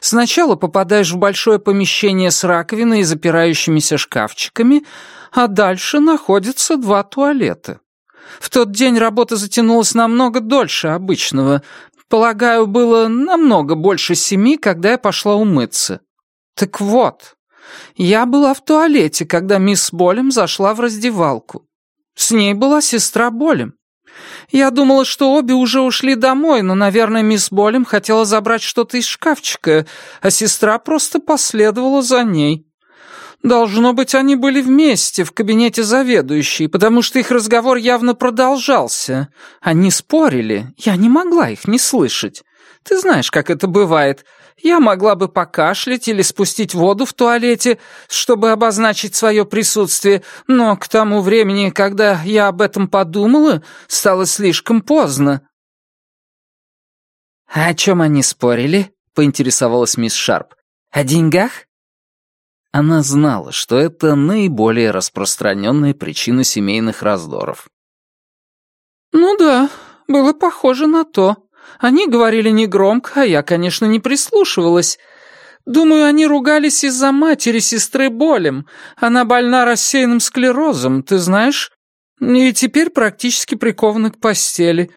Сначала попадаешь в большое помещение с раковиной и запирающимися шкафчиками, а дальше находятся два туалета. В тот день работа затянулась намного дольше обычного. Полагаю, было намного больше семи, когда я пошла умыться. Так вот, я была в туалете, когда мисс Болем зашла в раздевалку. С ней была сестра Болем. Я думала, что обе уже ушли домой, но, наверное, мисс Болем хотела забрать что-то из шкафчика, а сестра просто последовала за ней. Должно быть, они были вместе в кабинете заведующей, потому что их разговор явно продолжался. Они спорили, я не могла их не слышать. Ты знаешь, как это бывает. Я могла бы покашлять или спустить воду в туалете, чтобы обозначить свое присутствие, но к тому времени, когда я об этом подумала, стало слишком поздно». «А о чем они спорили?» — поинтересовалась мисс Шарп. «О деньгах?» Она знала, что это наиболее распространенная причина семейных раздоров. «Ну да, было похоже на то», они говорили негромко, а я, конечно, не прислушивалась. Думаю, они ругались из-за матери сестры Болем. Она больна рассеянным склерозом, ты знаешь? И теперь практически прикована к постели.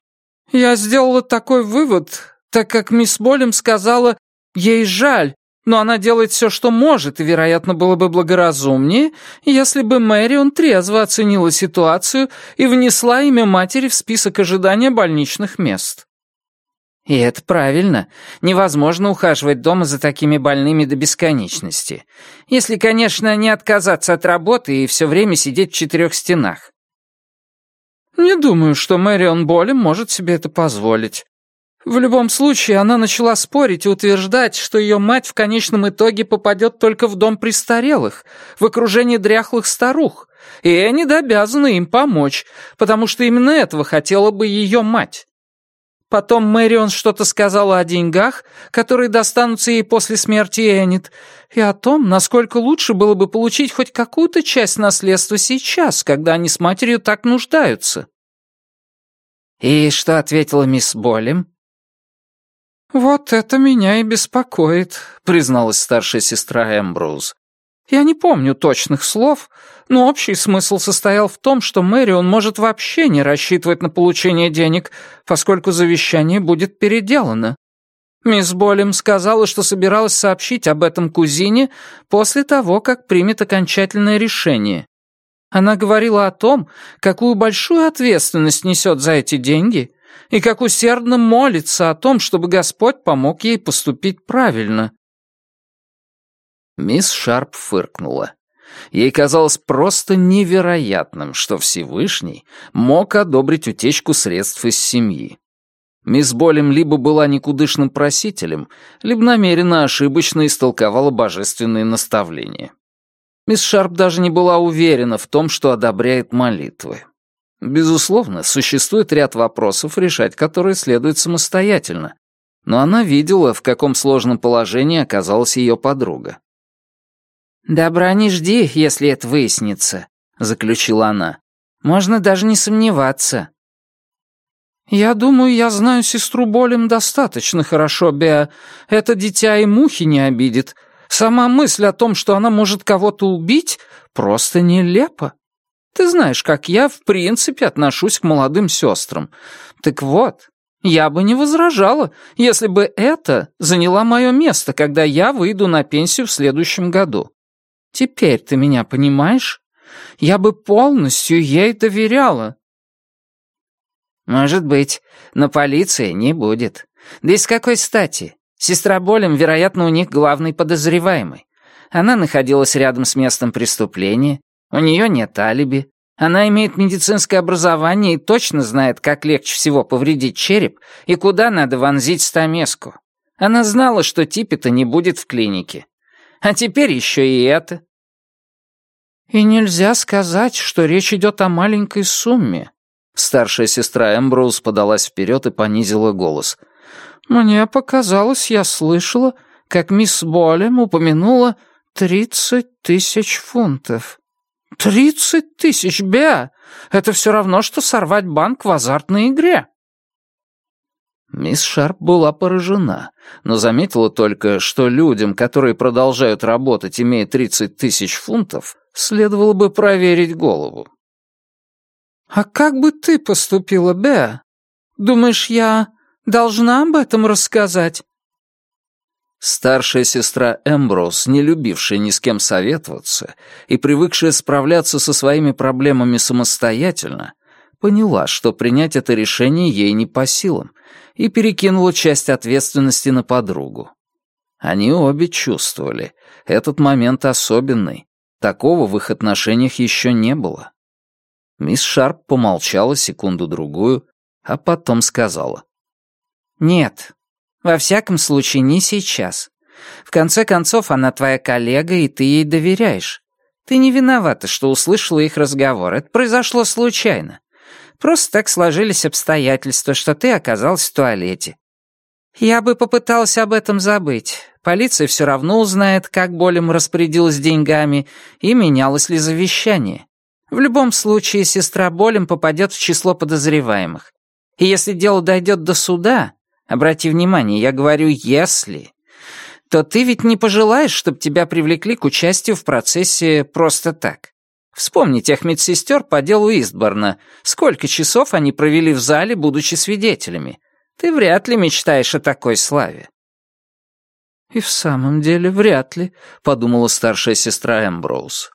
Я сделала такой вывод, так как мисс Болем сказала, ей жаль, но она делает все, что может, и, вероятно, было бы благоразумнее, если бы Мэрион трезво оценила ситуацию и внесла имя матери в список ожидания больничных мест. И это правильно. Невозможно ухаживать дома за такими больными до бесконечности. Если, конечно, не отказаться от работы и все время сидеть в четырех стенах. Не думаю, что Мэрион Болем может себе это позволить. В любом случае, она начала спорить и утверждать, что ее мать в конечном итоге попадет только в дом престарелых, в окружении дряхлых старух, и Эннид обязана им помочь, потому что именно этого хотела бы ее мать. Потом Мэрион что-то сказала о деньгах, которые достанутся ей после смерти Эннет, и о том, насколько лучше было бы получить хоть какую-то часть наследства сейчас, когда они с матерью так нуждаются. «И что ответила мисс Болем?» «Вот это меня и беспокоит», — призналась старшая сестра Эмброуз. Я не помню точных слов, но общий смысл состоял в том, что Мэрион может вообще не рассчитывать на получение денег, поскольку завещание будет переделано. Мисс Болем сказала, что собиралась сообщить об этом кузине после того, как примет окончательное решение. Она говорила о том, какую большую ответственность несет за эти деньги и как усердно молится о том, чтобы Господь помог ей поступить правильно. Мисс Шарп фыркнула. Ей казалось просто невероятным, что Всевышний мог одобрить утечку средств из семьи. Мисс Болем либо была никудышным просителем, либо намеренно ошибочно истолковала божественные наставления. Мисс Шарп даже не была уверена в том, что одобряет молитвы. Безусловно, существует ряд вопросов, решать которые следует самостоятельно. Но она видела, в каком сложном положении оказалась ее подруга. «Добра не жди, если это выяснится», — заключила она. «Можно даже не сомневаться». «Я думаю, я знаю сестру Болем достаточно хорошо, Беа. Это дитя и мухи не обидит. Сама мысль о том, что она может кого-то убить, просто нелепа. Ты знаешь, как я в принципе отношусь к молодым сестрам. Так вот, я бы не возражала, если бы это заняла мое место, когда я выйду на пенсию в следующем году. Теперь ты меня понимаешь? Я бы полностью ей доверяла. Может быть, но полиции не будет. Да и с какой стати? Сестра Болем, вероятно, у них главный подозреваемый. Она находилась рядом с местом преступления, у нее нет алиби, она имеет медицинское образование и точно знает, как легче всего повредить череп и куда надо вонзить стамеску. Она знала, что Типпета не будет в клинике. А теперь еще и это. И нельзя сказать, что речь идет о маленькой сумме. Старшая сестра Эмброуз подалась вперед и понизила голос. Мне показалось, я слышала, как мисс Болем упомянула тридцать тысяч фунтов. «Тридцать тысяч, Беа! Это все равно, что сорвать банк в азартной игре!» Мисс Шарп была поражена, но заметила только, что людям, которые продолжают работать, имея тридцать тысяч фунтов, следовало бы проверить голову. «А как бы ты поступила, Беа? Думаешь, я должна об этом рассказать?» Старшая сестра Эмброуз, не любившая ни с кем советоваться и привыкшая справляться со своими проблемами самостоятельно, поняла, что принять это решение ей не по силам, и перекинула часть ответственности на подругу. Они обе чувствовали, этот момент особенный, такого в их отношениях еще не было. Мисс Шарп помолчала секунду-другую, а потом сказала. «Нет, во всяком случае, не сейчас. В конце концов, она твоя коллега, и ты ей доверяешь. Ты не виновата, что услышала их разговор. Это произошло случайно. Просто так сложились обстоятельства, что ты оказалась в туалете. Я бы попыталась об этом забыть. Полиция все равно узнает, как Болем распорядилась деньгами и менялось ли завещание. В любом случае, сестра Болем попадет в число подозреваемых. И если дело дойдет до суда, Обрати внимание, я говорю «если», то ты ведь не пожелаешь, чтобы тебя привлекли к участию в процессе просто так. Вспомни тех медсестер по делу Истборна. Сколько часов они провели в зале, будучи свидетелями. Ты вряд ли мечтаешь о такой славе. «И в самом деле вряд ли», — подумала старшая сестра Эмброуз.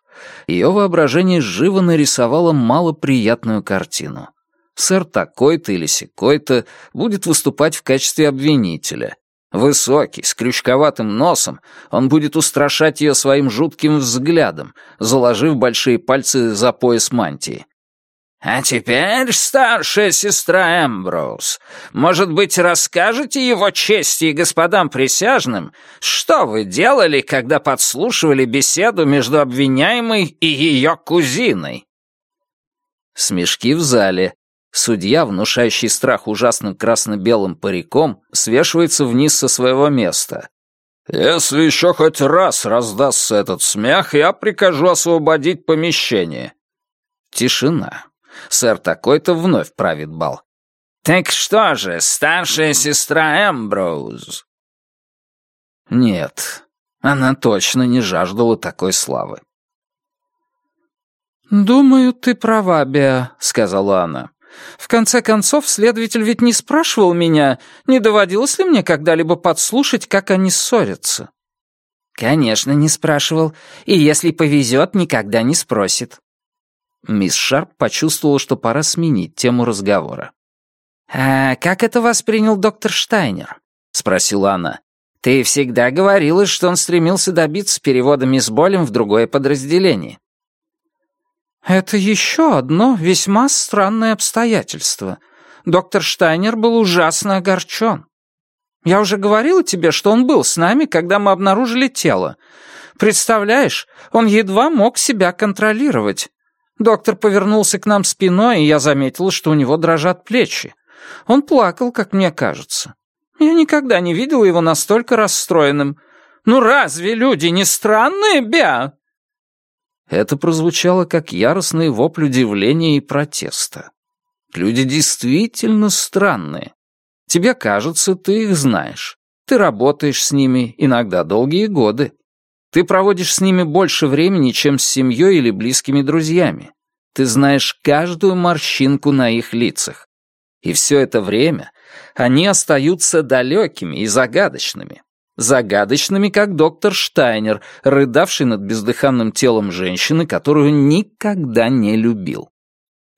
Ее воображение живо нарисовало малоприятную картину сэр такой-то или секой-то будет выступать в качестве обвинителя. Высокий, с крючковатым носом, он будет устрашать ее своим жутким взглядом, заложив большие пальцы за пояс мантии. «А теперь, старшая сестра Эмброуз, может быть, расскажете его чести и господам присяжным, что вы делали, когда подслушивали беседу между обвиняемой и ее кузиной?» Смешки в зале, Судья, внушающий страх ужасным красно-белым париком, свешивается вниз со своего места. «Если еще хоть раз раздастся этот смех, я прикажу освободить помещение». Тишина. Сэр такой-то вновь правит бал. «Так что же, старшая сестра Эмброуз?» Нет, она точно не жаждала такой славы. «Думаю, ты права, Беа», — сказала она. В конце концов, следователь ведь не спрашивал меня, не доводилось ли мне когда-либо подслушать, как они ссорятся. Конечно, не спрашивал, и если повезет, никогда не спросит. Мисс Шарп почувствовала, что пора сменить тему разговора. «А как это воспринял доктор Штайнер?» — спросила она. «Ты всегда говорила, что он стремился добиться перевода мисс Болем в другое подразделение. «Это еще одно весьма странное обстоятельство. Доктор Штайнер был ужасно огорчен. Я уже говорила тебе, что он был с нами, когда мы обнаружили тело. Представляешь, он едва мог себя контролировать. Доктор повернулся к нам спиной, и я заметила, что у него дрожат плечи. Он плакал, как мне кажется. Я никогда не видела его настолько расстроенным. Ну разве люди не странные, Беа?» Это прозвучало как яростный вопль удивления и протеста. Люди действительно странные. Тебе кажется, ты их знаешь. Ты работаешь с ними иногда долгие годы. Ты проводишь с ними больше времени, чем с семьей или близкими друзьями. Ты знаешь каждую морщинку на их лицах. И все это время они остаются далекими и загадочными. Загадочными, как доктор Штайнер, рыдавший над бездыханным телом женщины, которую никогда не любил.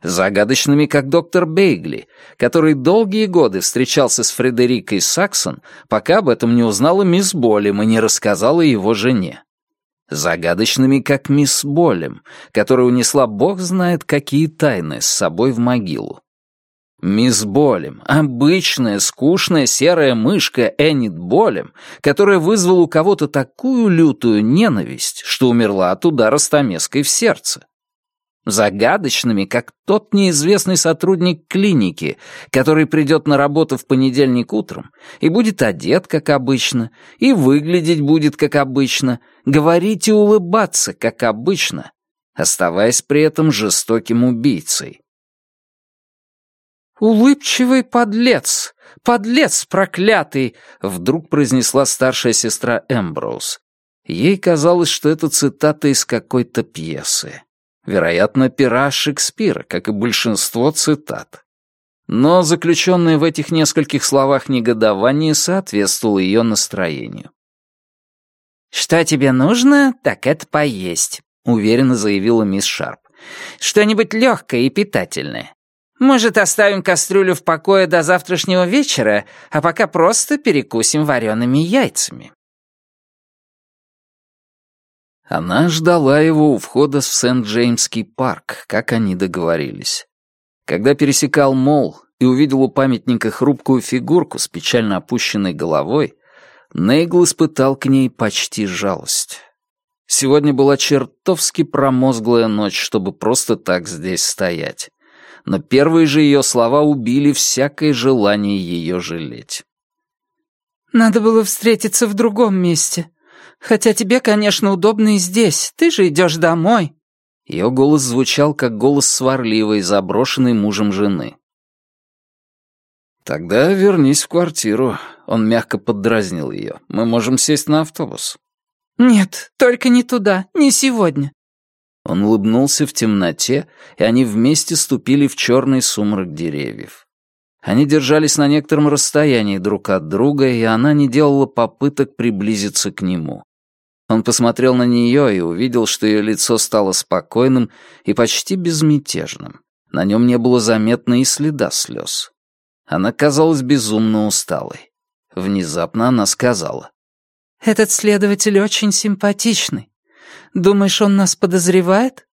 Загадочными, как доктор Бейгли, который долгие годы встречался с Фредерикой Саксон, пока об этом не узнала мисс Болем и не рассказала его жене. Загадочными, как мисс Болем, которая унесла бог знает какие тайны с собой в могилу. Мисс Болем, обычная, скучная серая мышка Эннет Болем, которая вызвала у кого-то такую лютую ненависть, что умерла от удара стамеской в сердце. Загадочными, как тот неизвестный сотрудник клиники, который придет на работу в понедельник утром и будет одет, как обычно, и выглядеть будет, как обычно, говорить и улыбаться, как обычно, оставаясь при этом жестоким убийцей. «Улыбчивый подлец! Подлец проклятый!» — вдруг произнесла старшая сестра Эмброуз. Ей казалось, что это цитата из какой-то пьесы. Вероятно, пера Шекспира, как и большинство цитат. Но заключенное в этих нескольких словах негодование соответствовало ее настроению. «Что тебе нужно, так это поесть», — уверенно заявила мисс Шарп. «Что-нибудь легкое и питательное. Может, оставим кастрюлю в покое до завтрашнего вечера, а пока просто перекусим вареными яйцами». Она ждала его у входа в Сент-Джеймский парк, как они договорились. Когда пересекал мол и увидел у памятника хрупкую фигурку с печально опущенной головой, Нейгл испытал к ней почти жалость. Сегодня была чертовски промозглая ночь, чтобы просто так здесь стоять но первые же ее слова убили всякое желание ее жалеть. «Надо было встретиться в другом месте. Хотя тебе, конечно, удобно и здесь. Ты же идешь домой». Ее голос звучал, как голос сварливой, заброшенной мужем жены. «Тогда вернись в квартиру», — он мягко поддразнил ее. «Мы можем сесть на автобус». «Нет, только не туда, не сегодня. Он улыбнулся в темноте, и они вместе ступили в черный сумрак деревьев. Они держались на некотором расстоянии друг от друга, и она не делала попыток приблизиться к нему. Он посмотрел на нее и увидел, что ее лицо стало спокойным и почти безмятежным. На нем не было заметно и следа слез. Она казалась безумно усталой. Внезапно она сказала. «Этот следователь очень симпатичный. Думаешь, он нас подозревает?»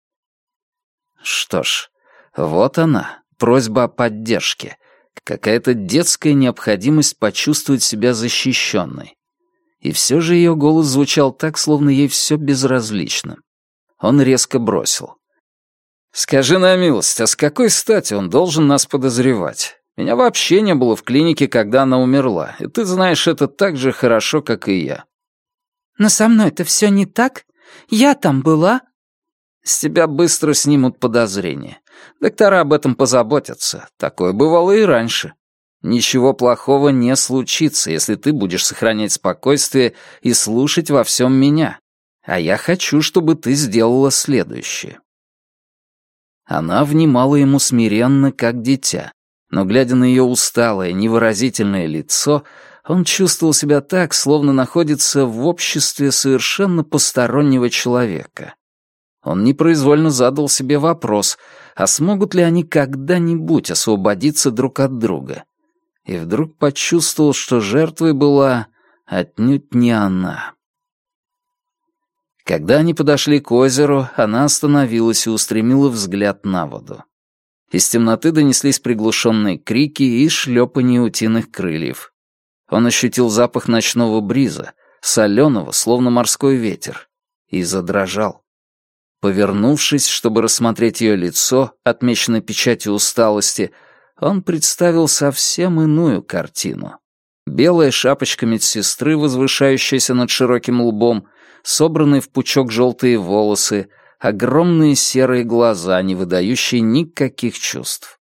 Что ж, вот она, просьба о поддержке. Какая-то детская необходимость почувствовать себя защищенной. И все же ее голос звучал так, словно ей все безразлично. Он резко бросил. «Скажи на милость, а с какой стати он должен нас подозревать? Меня вообще не было в клинике, когда она умерла, и ты знаешь это так же хорошо, как и я». «Но со мной-то все не так?» Я там была?» «С тебя быстро снимут подозрения. Доктора об этом позаботятся. Такое бывало и раньше. Ничего плохого не случится, если ты будешь сохранять спокойствие и слушать во всем меня. А я хочу, чтобы ты сделала следующее». Она внимала ему смиренно, как дитя, но, глядя на ее усталое, невыразительное лицо, он чувствовал себя так, словно находится в обществе совершенно постороннего человека. Он непроизвольно задал себе вопрос, а смогут ли они когда-нибудь освободиться друг от друга? И вдруг почувствовал, что жертвой была отнюдь не она. Когда они подошли к озеру, она остановилась и устремила взгляд на воду. Из темноты донеслись приглушенные крики и шлепанье утиных крыльев. Он ощутил запах ночного бриза, соленого, словно морской ветер. и задрожал. Повернувшись, чтобы рассмотреть ее лицо, отмеченное печатью усталости, он представил совсем иную картину. Белая шапочка медсестры, возвышающаяся над широким лбом, собранные в пучок желтые волосы, огромные серые глаза, не выдающие никаких чувств.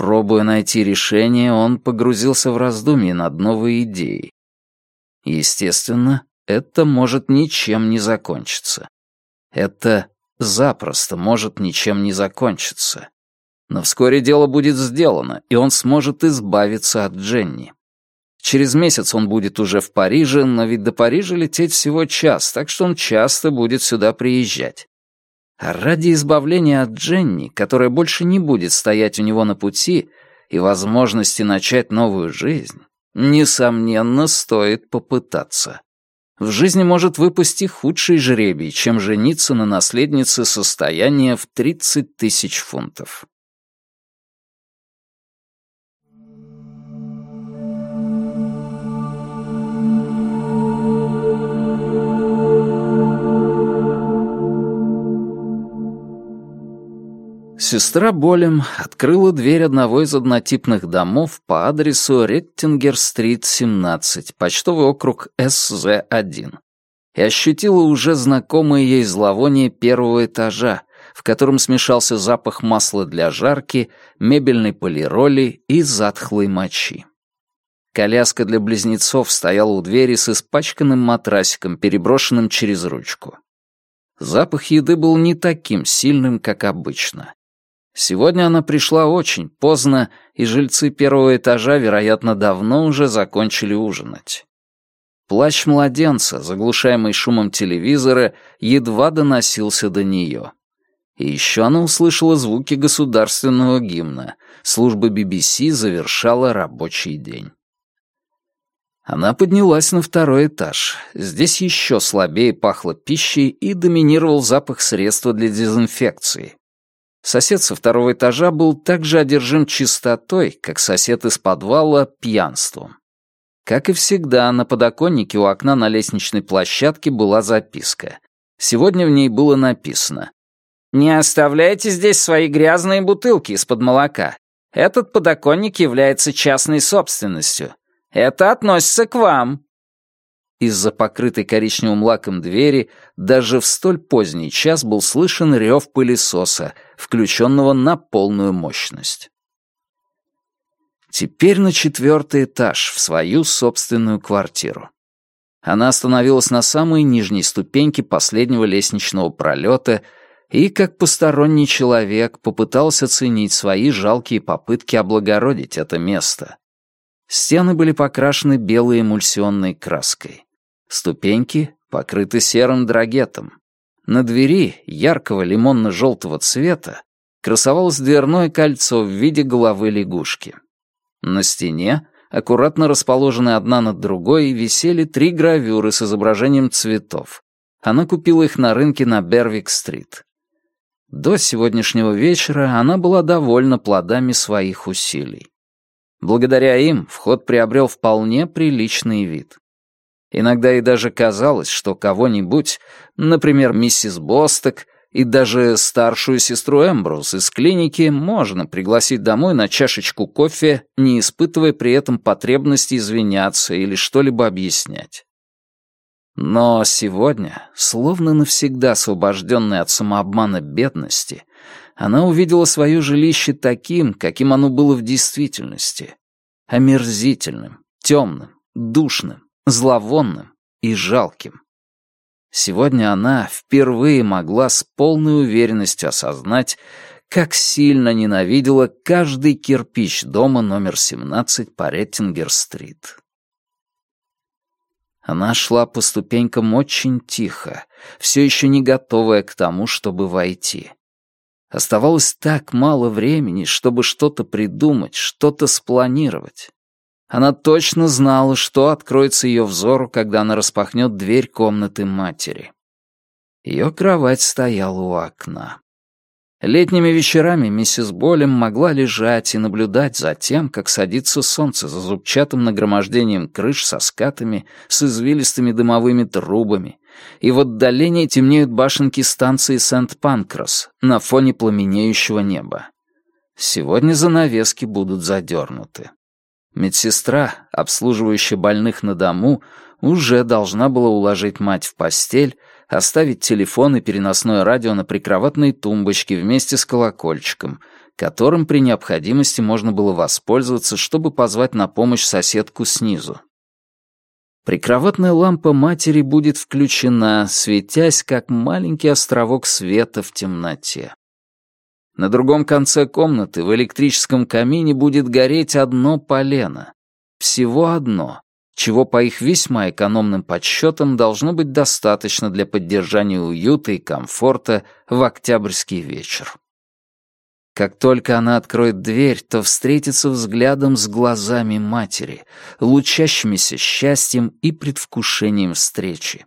Пробуя найти решение, он погрузился в раздумье над новой идеей. Естественно, это может ничем не закончиться. Это запросто может ничем не закончиться. Но вскоре дело будет сделано, и он сможет избавиться от Дженни. Через месяц он будет уже в Париже, но ведь до Парижа лететь всего час, так что он часто будет сюда приезжать. Ради избавления от Дженни, которая больше не будет стоять у него на пути, и возможности начать новую жизнь, несомненно, стоит попытаться. В жизни может выпасть и худший жребий, чем жениться на наследнице состояния в 30 тысяч фунтов. Сестра Болем открыла дверь одного из однотипных домов по адресу Реттингер-стрит, 17, почтовый округ СЗ-1, и ощутила уже знакомое ей зловоние первого этажа, в котором смешался запах масла для жарки, мебельной полироли и затхлой мочи. Коляска для близнецов стояла у двери с испачканным матрасиком, переброшенным через ручку. Запах еды был не таким сильным, как обычно. Сегодня она пришла очень поздно, и жильцы первого этажа, вероятно, давно уже закончили ужинать. Плач младенца, заглушаемый шумом телевизора, едва доносился до нее. И еще она услышала звуки государственного гимна. Служба BBC завершала рабочий день. Она поднялась на второй этаж. Здесь еще слабее пахло пищей и доминировал запах средства для дезинфекции. Сосед со второго этажа был так же одержим чистотой, как сосед из подвала пьянством. Как и всегда, на подоконнике у окна на лестничной площадке была записка. Сегодня в ней было написано «Не оставляйте здесь свои грязные бутылки из-под молока. Этот подоконник является частной собственностью. Это относится к вам». Из-за покрытой коричневым лаком двери даже в столь поздний час был слышен рев пылесоса, включенного на полную мощность. Теперь на четвертый этаж, в свою собственную квартиру. Она остановилась на самой нижней ступеньке последнего лестничного пролета и, как посторонний человек, попытался оценить свои жалкие попытки облагородить это место. Стены были покрашены белой эмульсионной краской. Ступеньки покрыты серым драгетом. На двери, яркого лимонно-желтого цвета, красовалось дверное кольцо в виде головы лягушки. На стене, аккуратно расположенные одна над другой, висели три гравюры с изображением цветов. Она купила их на рынке на Бервик-стрит. До сегодняшнего вечера она была довольна плодами своих усилий. Благодаря им вход приобрел вполне приличный вид. Иногда ей даже казалось, что кого-нибудь, например, миссис Босток и даже старшую сестру Эмброуз из клиники можно пригласить домой на чашечку кофе, не испытывая при этом потребности извиняться или что-либо объяснять. Но сегодня, словно навсегда освобожденная от самообмана бедности, она увидела свое жилище таким, каким оно было в действительности. Омерзительным, темным, душным, зловонным и жалким. Сегодня она впервые могла с полной уверенностью осознать, как сильно ненавидела каждый кирпич дома номер 17 по Реттингер-стрит. Она шла по ступенькам очень тихо, все еще не готовая к тому, чтобы войти. Оставалось так мало времени, чтобы что-то придумать, что-то спланировать. Она точно знала, что откроется ее взору, когда она распахнет дверь комнаты матери. Ее кровать стояла у окна. Летними вечерами миссис Болем могла лежать и наблюдать за тем, как садится солнце за зубчатым нагромождением крыш со скатами, с извилистыми дымовыми трубами, и в отдалении темнеют башенки станции Сент-Панкрас на фоне пламенеющего неба. Сегодня занавески будут задернуты. Медсестра, обслуживающая больных на дому, уже должна была уложить мать в постель, оставить телефон и переносное радио на прикроватной тумбочке вместе с колокольчиком, которым при необходимости можно было воспользоваться, чтобы позвать на помощь соседку снизу. Прикроватная лампа матери будет включена, светясь, как маленький островок света в темноте. На другом конце комнаты в электрическом камине будет гореть одно полено. Всего одно, чего по их весьма экономным подсчетам должно быть достаточно для поддержания уюта и комфорта в октябрьский вечер. Как только она откроет дверь, то встретится взглядом с глазами матери, лучащимися счастьем и предвкушением встречи.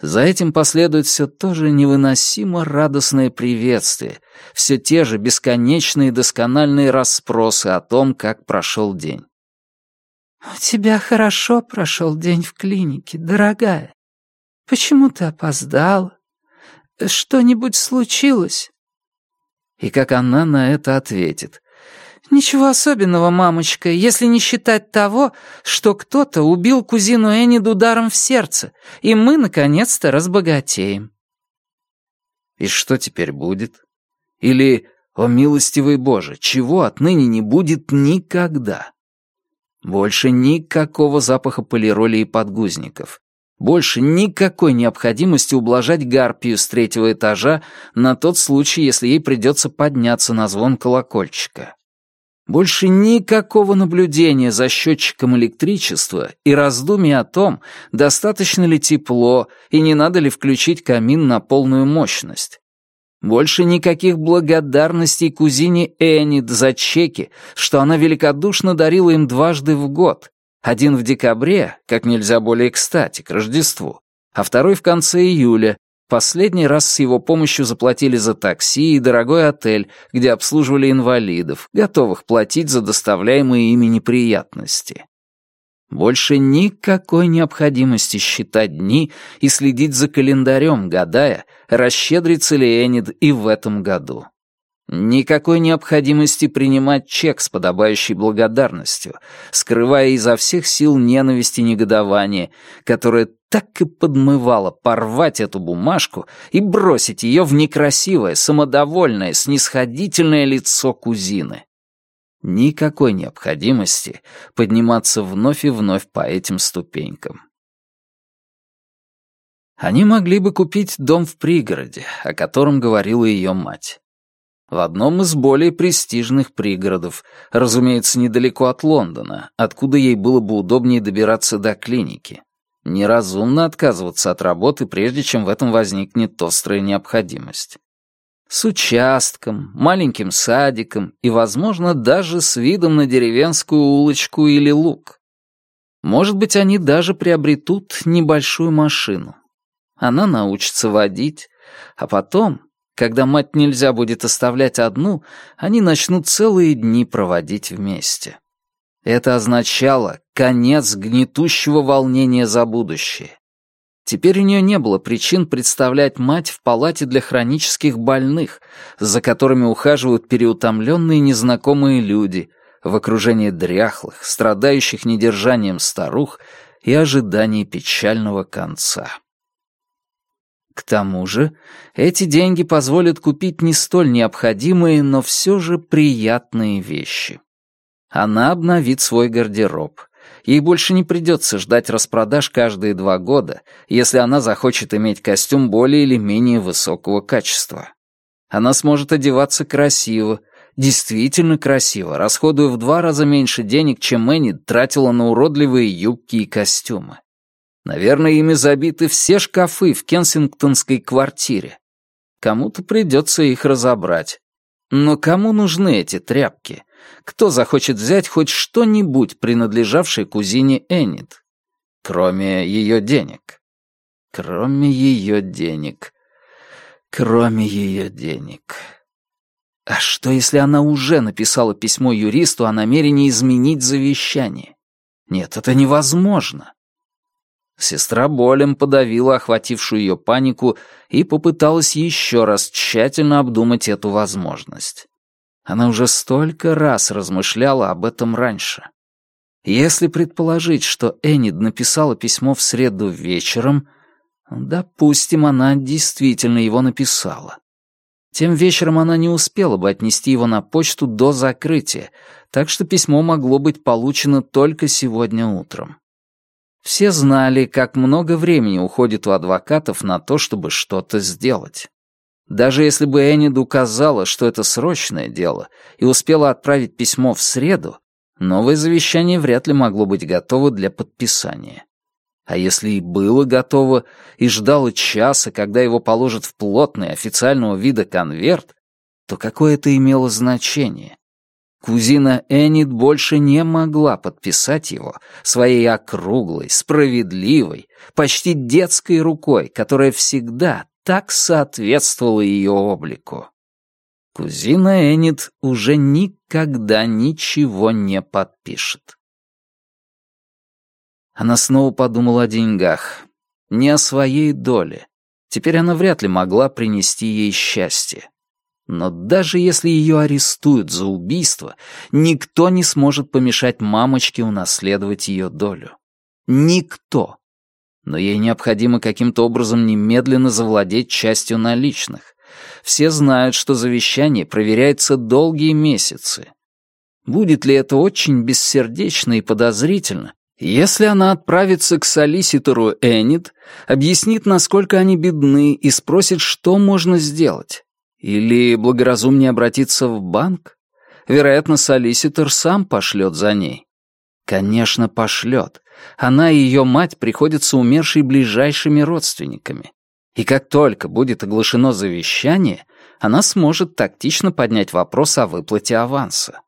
За этим последует все то же невыносимо радостное приветствие, все те же бесконечные доскональные расспросы о том, как прошел день. «У тебя хорошо прошел день в клинике, дорогая. Почему ты опоздала? Что-нибудь случилось?» И как она на это ответит. «Ничего особенного, мамочка, если не считать того, что кто-то убил кузину Эннид ударом в сердце, и мы, наконец-то, разбогатеем». И что теперь будет? Или, о милостивый Боже, чего отныне не будет никогда? Больше никакого запаха полироли и подгузников. Больше никакой необходимости ублажать гарпию с третьего этажа на тот случай, если ей придется подняться на звон колокольчика. Больше никакого наблюдения за счетчиком электричества и раздумий о том, достаточно ли тепло и не надо ли включить камин на полную мощность. Больше никаких благодарностей кузине Эннид за чеки, что она великодушно дарила им дважды в год, один в декабре, как нельзя более кстати, к Рождеству, а второй в конце июля. Последний раз с его помощью заплатили за такси и дорогой отель, где обслуживали инвалидов, готовых платить за доставляемые ими неприятности. Больше никакой необходимости считать дни и следить за календарем, гадая, расщедрится ли Энид и в этом году. Никакой необходимости принимать чек с подобающей благодарностью, скрывая изо всех сил ненависть и негодование, которое так и подмывало порвать эту бумажку и бросить ее в некрасивое, самодовольное, снисходительное лицо кузины. Никакой необходимости подниматься вновь и вновь по этим ступенькам. Они могли бы купить дом в пригороде, о котором говорила ее мать в одном из более престижных пригородов, разумеется, недалеко от Лондона, откуда ей было бы удобнее добираться до клиники. Неразумно отказываться от работы, прежде чем в этом возникнет острая необходимость. С участком, маленьким садиком и, возможно, даже с видом на деревенскую улочку или луг. Может быть, они даже приобретут небольшую машину. Она научится водить, а потом, когда мать нельзя будет оставлять одну, они начнут целые дни проводить вместе. Это означало конец гнетущего волнения за будущее. Теперь у нее не было причин представлять мать в палате для хронических больных, за которыми ухаживают переутомленные незнакомые люди, в окружении дряхлых, страдающих недержанием старух и ожидании печального конца. К тому же, эти деньги позволят купить не столь необходимые, но все же приятные вещи. Она обновит свой гардероб. Ей больше не придется ждать распродаж каждые два года, если она захочет иметь костюм более или менее высокого качества. Она сможет одеваться красиво, действительно красиво, расходуя в два раза меньше денег, чем Мэнни тратила на уродливые юбки и костюмы. Наверное, ими забиты все шкафы в кенсингтонской квартире. Кому-то придется их разобрать. Но кому нужны эти тряпки? Кто захочет взять хоть что-нибудь, принадлежавшее кузине Эннет? Кроме ее денег. Кроме ее денег. Кроме ее денег. А что, если она уже написала письмо юристу о намерении изменить завещание? Нет, это невозможно. Сестра болем подавила охватившую ее панику и попыталась еще раз тщательно обдумать эту возможность. Она уже столько раз размышляла об этом раньше. Если предположить, что Энид написала письмо в среду вечером, допустим, она действительно его написала. Тем вечером она не успела бы отнести его на почту до закрытия, так что письмо могло быть получено только сегодня утром. Все знали, как много времени уходит у адвокатов на то, чтобы что-то сделать. Даже если бы Эннид указала, что это срочное дело, и успела отправить письмо в среду, новое завещание вряд ли могло быть готово для подписания. А если и было готово, и ждало часа, когда его положат в плотный официального вида конверт, то какое это имело значение? Кузина Эннет больше не могла подписать его своей округлой, справедливой, почти детской рукой, которая всегда так соответствовала ее облику. Кузина Эннет уже никогда ничего не подпишет. Она снова подумала о деньгах, не о своей доле. Теперь она вряд ли могла принести ей счастье. Но даже если ее арестуют за убийство, никто не сможет помешать мамочке унаследовать ее долю. Никто. Но ей необходимо каким-то образом немедленно завладеть частью наличных. Все знают, что завещание проверяется долгие месяцы. Будет ли это очень бессердечно и подозрительно, если она отправится к солиситору Эннет, объяснит, насколько они бедны, и спросит, что можно сделать? Или благоразумнее обратиться в банк? Вероятно, солиситор сам пошлет за ней. Конечно, пошлет. Она и ее мать приходятся умершей ближайшими родственниками. И как только будет оглашено завещание, она сможет тактично поднять вопрос о выплате аванса.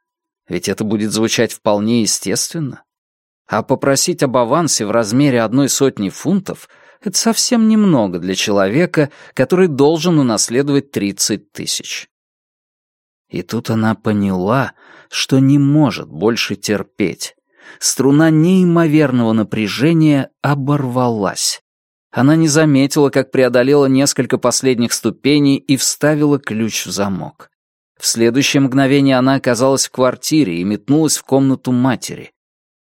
Ведь это будет звучать вполне естественно. А попросить об авансе в размере одной сотни фунтов это совсем немного для человека, который должен унаследовать 30 тысяч. И тут она поняла, что не может больше терпеть. Струна неимоверного напряжения оборвалась. Она не заметила, как преодолела несколько последних ступеней и вставила ключ в замок. В следующее мгновение она оказалась в квартире и метнулась в комнату матери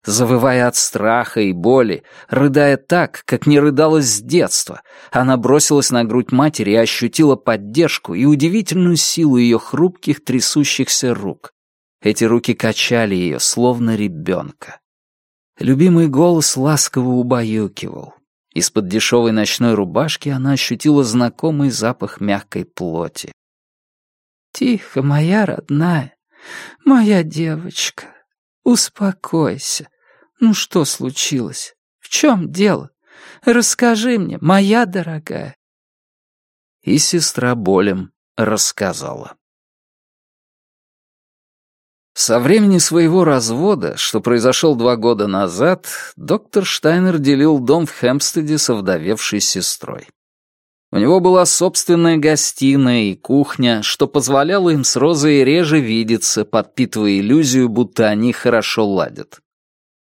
завывая от страха и боли, рыдая так, как не рыдалась с детства. Она бросилась на грудь матери и ощутила поддержку и удивительную силу ее хрупких трясущихся рук. Эти руки качали ее, словно ребенка. Любимый голос ласково убаюкивал. Из-под дешевой ночной рубашки она ощутила знакомый запах мягкой плоти. «Тихо, моя родная, моя девочка, успокойся, ну что случилось? В чем дело? Расскажи мне, моя дорогая. И сестра болем рассказала. Со времени своего развода, что произошел два года назад, доктор Штайнер делил дом в Хэмпстеде со вдовевшей сестрой. У него была собственная гостиная и кухня, что позволяло им с Розой реже видеться, подпитывая иллюзию, будто они хорошо ладят.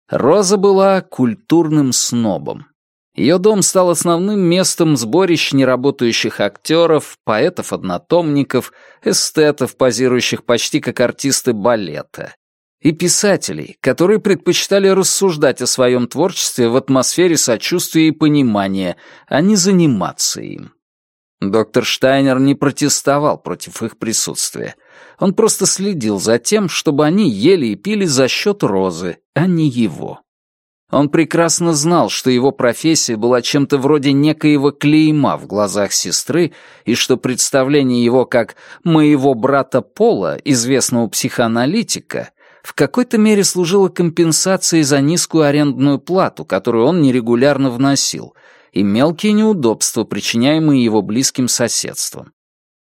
Роза была культурным снобом. Ее дом стал основным местом сборищ неработающих актеров, поэтов-однотомников, эстетов, позирующих почти как артисты балета, и писателей, которые предпочитали рассуждать о своем творчестве в атмосфере сочувствия и понимания, а не заниматься им. Доктор Штайнер не протестовал против их присутствия. Он просто следил за тем, чтобы они ели и пили за счет Розы, а не его. Он прекрасно знал, что его профессия была чем-то вроде некоего клейма в глазах сестры, и что представление его как «моего брата Пола», известного психоаналитика, в какой-то мере служило компенсацией за низкую арендную плату, которую он нерегулярно вносил, и мелкие неудобства, причиняемые его близким соседством.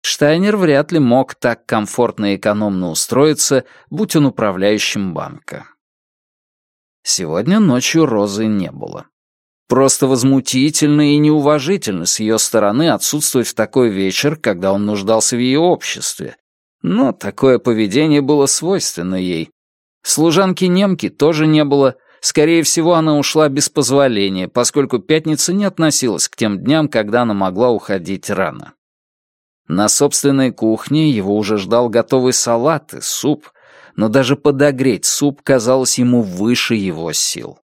Штайнер вряд ли мог так комфортно и экономно устроиться, будь он управляющим банка. Сегодня ночью Розы не было. Просто возмутительно и неуважительно с ее стороны отсутствовать в такой вечер, когда он нуждался в ее обществе. Но такое поведение было свойственно ей. Служанки-немки тоже не было, Скорее всего, она ушла без позволения, поскольку пятница не относилась к тем дням, когда она могла уходить рано. На собственной кухне его уже ждал готовый салат и суп, но даже подогреть суп казалось ему выше его сил.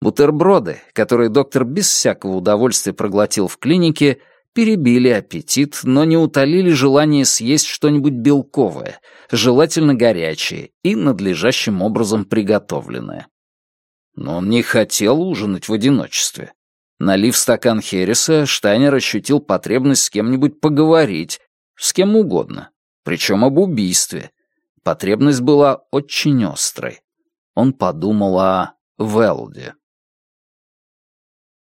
Бутерброды, которые доктор без всякого удовольствия проглотил в клинике, перебили аппетит, но не утолили желание съесть что-нибудь белковое, желательно горячее и надлежащим образом приготовленное. Но он не хотел ужинать в одиночестве. Налив стакан Хереса, Штайнер ощутил потребность с кем-нибудь поговорить, с кем угодно, причем об убийстве. Потребность была очень острой. Он подумал о Велде.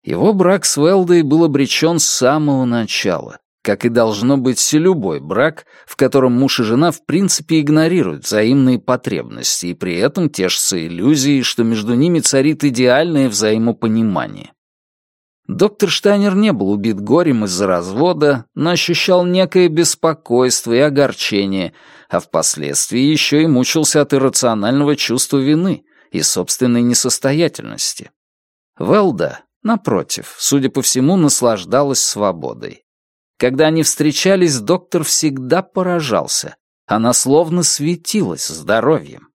Его брак с Велдой был обречен с самого начала, как и должно быть любой брак, в котором муж и жена в принципе игнорируют взаимные потребности и при этом тешатся иллюзией, что между ними царит идеальное взаимопонимание. Доктор Штайнер не был убит горем из-за развода, но ощущал некое беспокойство и огорчение, а впоследствии еще и мучился от иррационального чувства вины и собственной несостоятельности. Велда, напротив, судя по всему, наслаждалась свободой. Когда они встречались, доктор всегда поражался. Она словно светилась здоровьем.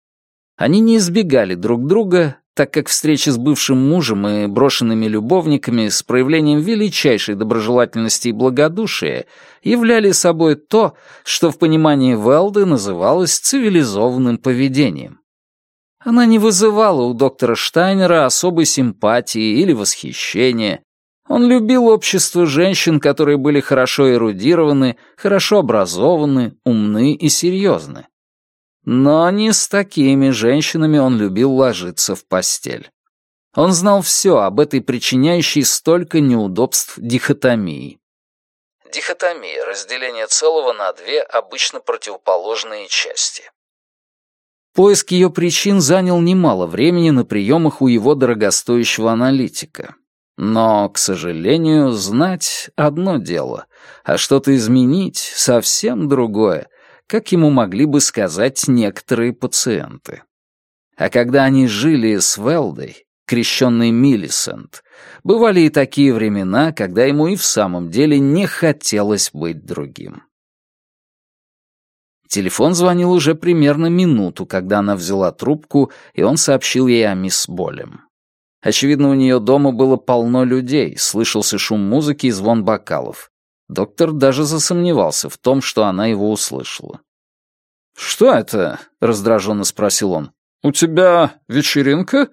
Они не избегали друг друга, так как встречи с бывшим мужем и брошенными любовниками с проявлением величайшей доброжелательности и благодушия являли собой то, что в понимании Велды называлось цивилизованным поведением. Она не вызывала у доктора Штайнера особой симпатии или восхищения, он любил общество женщин, которые были хорошо эрудированы, хорошо образованы, умны и серьезны. Но не с такими женщинами он любил ложиться в постель. Он знал все об этой причиняющей столько неудобств дихотомии. Дихотомия — разделение целого на две обычно противоположные части. Поиск ее причин занял немало времени на приемах у его дорогостоящего аналитика. Но, к сожалению, знать — одно дело, а что-то изменить — совсем другое, как ему могли бы сказать некоторые пациенты. А когда они жили с Велдой, крещенной Миллисент, бывали и такие времена, когда ему и в самом деле не хотелось быть другим. Телефон звонил уже примерно минуту, когда она взяла трубку, и он сообщил ей о мисс Болем. Очевидно, у нее дома было полно людей, слышался шум музыки и звон бокалов. Доктор даже засомневался в том, что она его услышала. «Что это?» — раздраженно спросил он. «У тебя вечеринка?»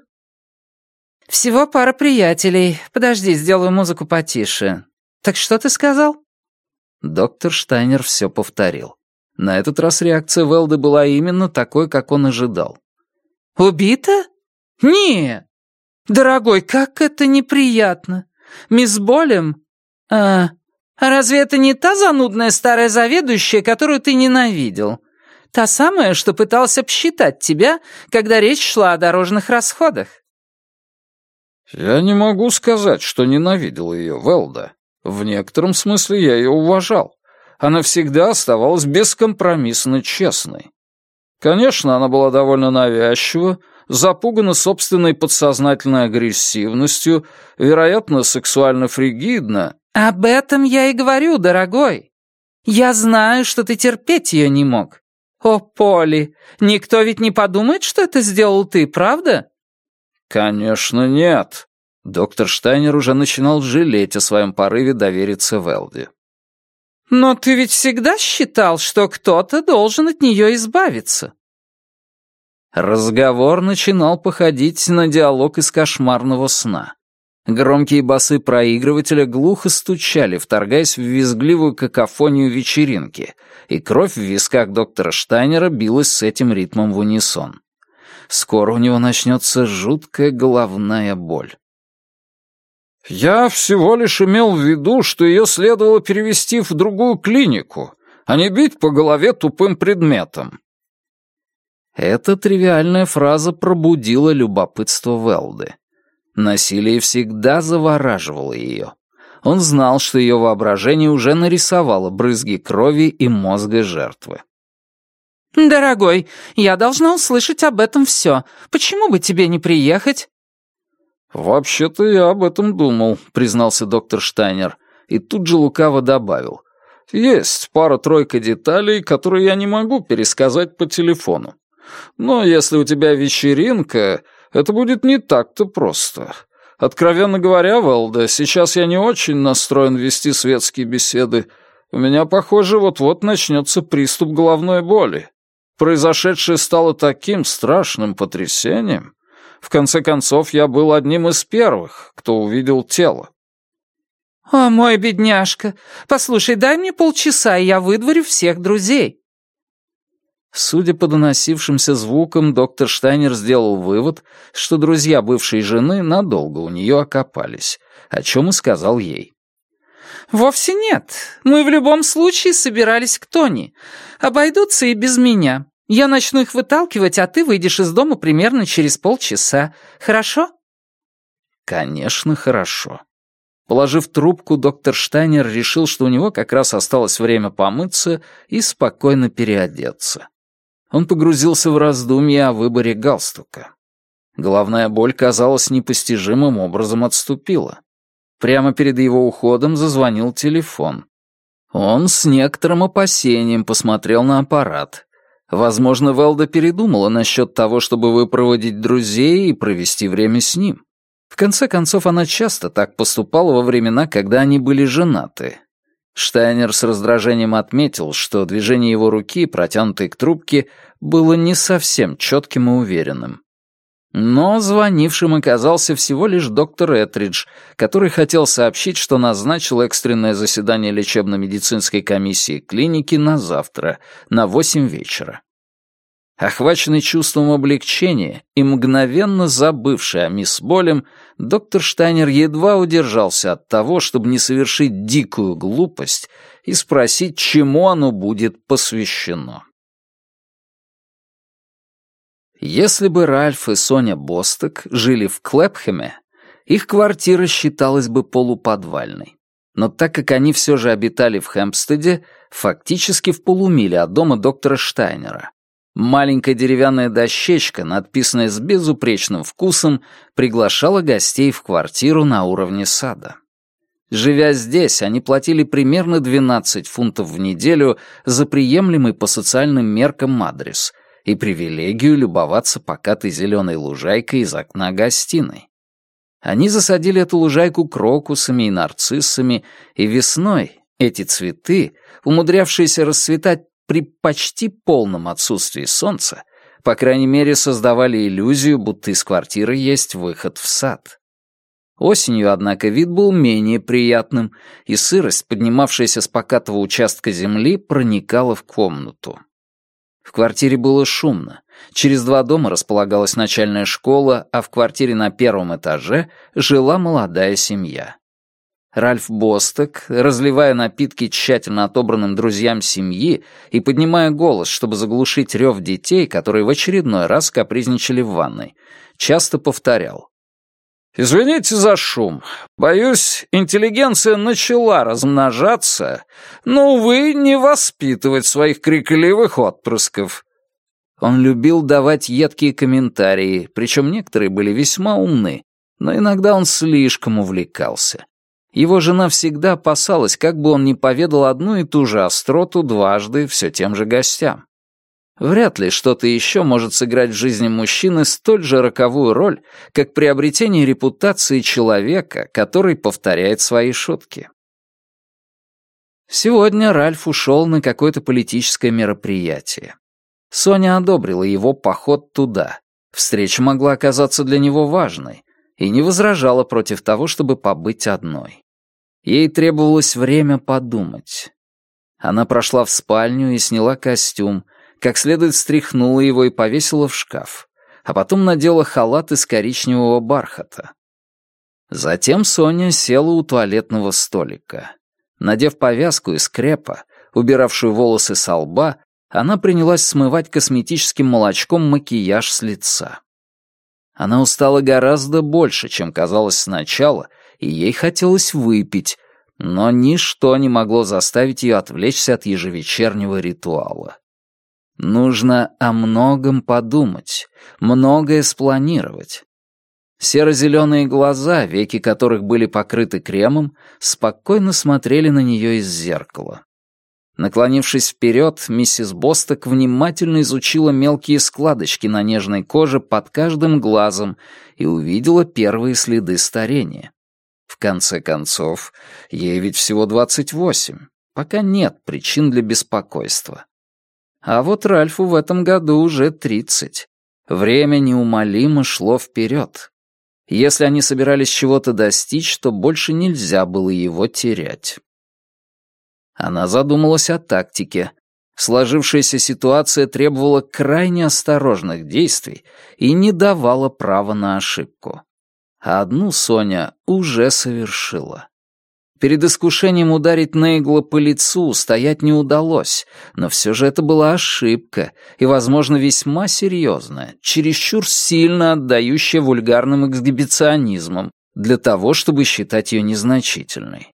«Всего пара приятелей. Подожди, сделаю музыку потише. Так что ты сказал?» Доктор Штайнер все повторил. На этот раз реакция Велды была именно такой, как он ожидал. «Убита? Нет!» «Дорогой, как это неприятно! Мисс Болем? А разве это не та занудная старая заведующая, которую ты ненавидел? Та самая, что пытался обсчитать тебя, когда речь шла о дорожных расходах?» «Я не могу сказать, что ненавидел ее, Велда. В некотором смысле я ее уважал. Она всегда оставалась бескомпромиссно честной. Конечно, она была довольно навязчива, запугана собственной подсознательной агрессивностью, вероятно, сексуально фригидна. «Об этом я и говорю, дорогой. Я знаю, что ты терпеть ее не мог. О, Поли, никто ведь не подумает, что это сделал ты, правда?» «Конечно, нет». Доктор Штайнер уже начинал жалеть о своем порыве довериться Велде. «Но ты ведь всегда считал, что кто-то должен от нее избавиться. Разговор начинал походить на диалог из кошмарного сна. Громкие басы проигрывателя глухо стучали, вторгаясь в визгливую какофонию вечеринки, и кровь в висках доктора Штайнера билась с этим ритмом в унисон. Скоро у него начнется жуткая головная боль. «Я всего лишь имел в виду, что ее следовало перевести в другую клинику, а не бить по голове тупым предметом», эта тривиальная фраза пробудила любопытство Велды. Насилие всегда завораживало ее. Он знал, что ее воображение уже нарисовало брызги крови и мозга жертвы. «Дорогой, я должна услышать об этом все. Почему бы тебе не приехать?» «Вообще-то я об этом думал», — признался доктор Штайнер, и тут же лукаво добавил. «Есть пара-тройка деталей, которые я не могу пересказать по телефону. Но если у тебя вечеринка, это будет не так-то просто. Откровенно говоря, Валда, сейчас я не очень настроен вести светские беседы. У меня, похоже, вот-вот начнется приступ головной боли. Произошедшее стало таким страшным потрясением. В конце концов, я был одним из первых, кто увидел тело. «О, мой бедняжка! Послушай, дай мне полчаса, и я выдворю всех друзей». Судя по доносившимся звукам, доктор Штайнер сделал вывод, что друзья бывшей жены надолго у нее окопались, о чем и сказал ей. «Вовсе нет. Мы в любом случае собирались к Тони. Обойдутся и без меня. Я начну их выталкивать, а ты выйдешь из дома примерно через полчаса. Хорошо?» «Конечно, хорошо». Положив трубку, доктор Штайнер решил, что у него как раз осталось время помыться и спокойно переодеться он погрузился в раздумья о выборе галстука. Головная боль, казалось, непостижимым образом отступила. Прямо перед его уходом зазвонил телефон. Он с некоторым опасением посмотрел на аппарат. Возможно, Велда передумала насчет того, чтобы выпроводить друзей и провести время с ним. В конце концов, она часто так поступала во времена, когда они были женаты. Штайнер с раздражением отметил, что движение его руки, протянутой к трубке, было не совсем четким и уверенным. Но звонившим оказался всего лишь доктор Этридж, который хотел сообщить, что назначил экстренное заседание лечебно-медицинской комиссии клиники на завтра, на восемь вечера. Охваченный чувством облегчения и мгновенно забывший о мисс Болем, доктор Штайнер едва удержался от того, чтобы не совершить дикую глупость и спросить, чему оно будет посвящено. Если бы Ральф и Соня Босток жили в Клэпхэме, их квартира считалась бы полуподвальной. Но так как они все же обитали в Хэмпстеде, фактически в полумиле от дома доктора Штайнера, Маленькая деревянная дощечка, надписанная с безупречным вкусом, приглашала гостей в квартиру на уровне сада. Живя здесь, они платили примерно 12 фунтов в неделю за приемлемый по социальным меркам адрес и привилегию любоваться покатой зеленой лужайкой из окна гостиной. Они засадили эту лужайку крокусами и нарциссами, и весной эти цветы, умудрявшиеся расцветать при почти полном отсутствии солнца, по крайней мере, создавали иллюзию, будто из квартиры есть выход в сад. Осенью, однако, вид был менее приятным, и сырость, поднимавшаяся с покатого участка земли, проникала в комнату. В квартире было шумно. Через два дома располагалась начальная школа, а в квартире на первом этаже жила молодая семья. Ральф Босток, разливая напитки тщательно отобранным друзьям семьи и поднимая голос, чтобы заглушить рев детей, которые в очередной раз капризничали в ванной, часто повторял. «Извините за шум. Боюсь, интеллигенция начала размножаться, но, увы, не воспитывать своих крикливых отпрысков». Он любил давать едкие комментарии, причем некоторые были весьма умны, но иногда он слишком увлекался. Его жена всегда опасалась, как бы он не поведал одну и ту же остроту дважды все тем же гостям. Вряд ли что-то еще может сыграть в жизни мужчины столь же роковую роль, как приобретение репутации человека, который повторяет свои шутки. Сегодня Ральф ушел на какое-то политическое мероприятие. Соня одобрила его поход туда. Встреча могла оказаться для него важной, и не возражала против того, чтобы побыть одной. Ей требовалось время подумать. Она прошла в спальню и сняла костюм, как следует стряхнула его и повесила в шкаф, а потом надела халат из коричневого бархата. Затем Соня села у туалетного столика. Надев повязку из крепа, убиравшую волосы со лба, она принялась смывать косметическим молочком макияж с лица. Она устала гораздо больше, чем казалось сначала, и ей хотелось выпить, но ничто не могло заставить ее отвлечься от ежевечернего ритуала. Нужно о многом подумать, многое спланировать. Серо-зеленые глаза, веки которых были покрыты кремом, спокойно смотрели на нее из зеркала. Наклонившись вперед, миссис Босток внимательно изучила мелкие складочки на нежной коже под каждым глазом и увидела первые следы старения. В конце концов, ей ведь всего двадцать восемь, пока нет причин для беспокойства. А вот Ральфу в этом году уже тридцать. Время неумолимо шло вперед. Если они собирались чего-то достичь, то больше нельзя было его терять. Она задумалась о тактике. Сложившаяся ситуация требовала крайне осторожных действий и не давала права на ошибку. А одну Соня уже совершила. Перед искушением ударить Нейгла по лицу стоять не удалось, но все же это была ошибка, и, возможно, весьма серьезная, чересчур сильно отдающая вульгарным эксгибиционизмом, для того, чтобы считать ее незначительной.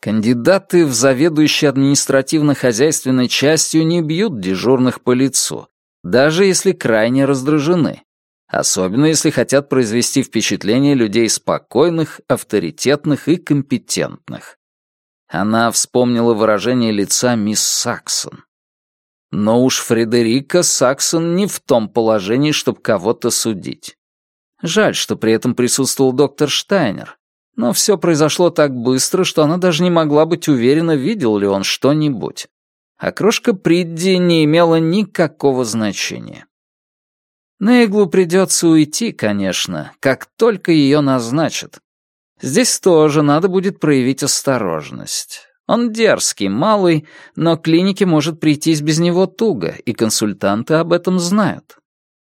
Кандидаты в заведующие административно-хозяйственной частью не бьют дежурных по лицу, даже если крайне раздражены. Особенно если хотят произвести впечатление людей спокойных, авторитетных и компетентных. Она вспомнила выражение лица мисс Саксон. Но уж Фредерика Саксон не в том положении, чтобы кого-то судить. Жаль, что при этом присутствовал доктор Штайнер, но все произошло так быстро, что она даже не могла быть уверена, видел ли он что-нибудь. А крошка Придди не имела никакого значения. Нейглу придется уйти, конечно, как только ее назначат. Здесь тоже надо будет проявить осторожность. Он дерзкий, малый, но клинике может прийтись без него туго, и консультанты об этом знают.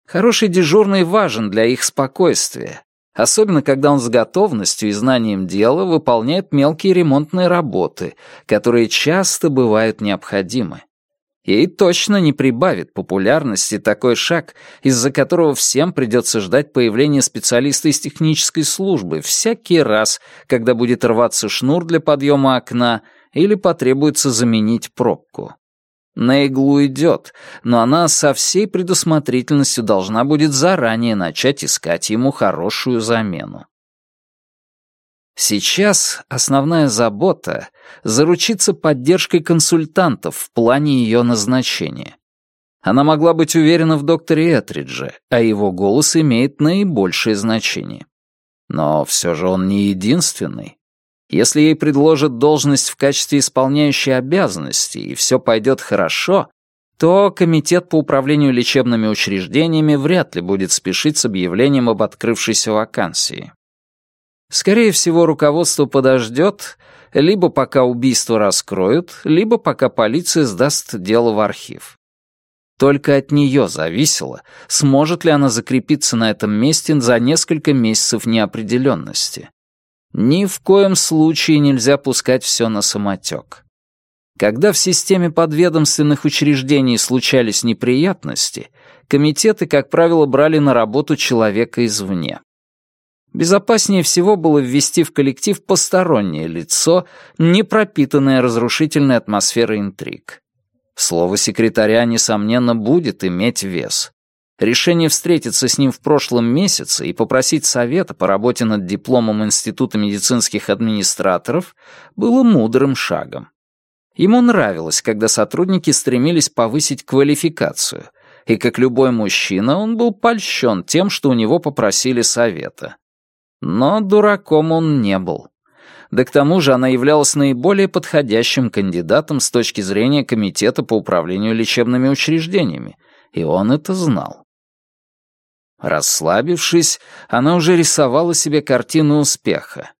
Хороший дежурный важен для их спокойствия, особенно когда он с готовностью и знанием дела выполняет мелкие ремонтные работы, которые часто бывают необходимы. Ей точно не прибавит популярности такой шаг, из-за которого всем придется ждать появления специалиста из технической службы всякий раз, когда будет рваться шнур для подъема окна или потребуется заменить пробку. На иглу идет, но она со всей предусмотрительностью должна будет заранее начать искать ему хорошую замену. Сейчас основная забота — заручиться поддержкой консультантов в плане ее назначения. Она могла быть уверена в докторе Этридже, а его голос имеет наибольшее значение. Но все же он не единственный. Если ей предложат должность в качестве исполняющей обязанности, и все пойдет хорошо, то Комитет по управлению лечебными учреждениями вряд ли будет спешить с объявлением об открывшейся вакансии. Скорее всего, руководство подождет, либо пока убийство раскроют, либо пока полиция сдаст дело в архив. Только от нее зависело, сможет ли она закрепиться на этом месте за несколько месяцев неопределенности. Ни в коем случае нельзя пускать все на самотек. Когда в системе подведомственных учреждений случались неприятности, комитеты, как правило, брали на работу человека извне. Безопаснее всего было ввести в коллектив постороннее лицо, не пропитанное разрушительной атмосферой интриг. Слово секретаря, несомненно, будет иметь вес. Решение встретиться с ним в прошлом месяце и попросить совета по работе над дипломом Института медицинских администраторов было мудрым шагом. Ему нравилось, когда сотрудники стремились повысить квалификацию, и, как любой мужчина, он был польщен тем, что у него попросили совета. Но дураком он не был. Да к тому же она являлась наиболее подходящим кандидатом с точки зрения Комитета по управлению лечебными учреждениями, и он это знал. Расслабившись, она уже рисовала себе картину успеха.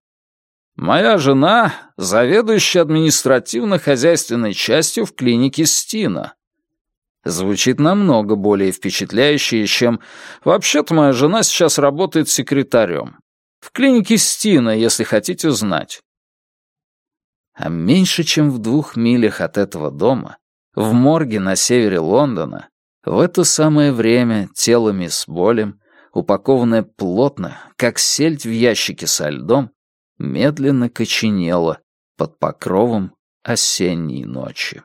«Моя жена — заведующая административно-хозяйственной частью в клинике Стина». Звучит намного более впечатляюще, чем «Вообще-то моя жена сейчас работает секретарем. В клинике Стина, если хотите знать». А меньше чем в двух милях от этого дома, в морге на севере Лондона, в это самое время тело мисс Болем, упакованное плотно, как сельдь в ящике со льдом, медленно коченело под покровом осенней ночи.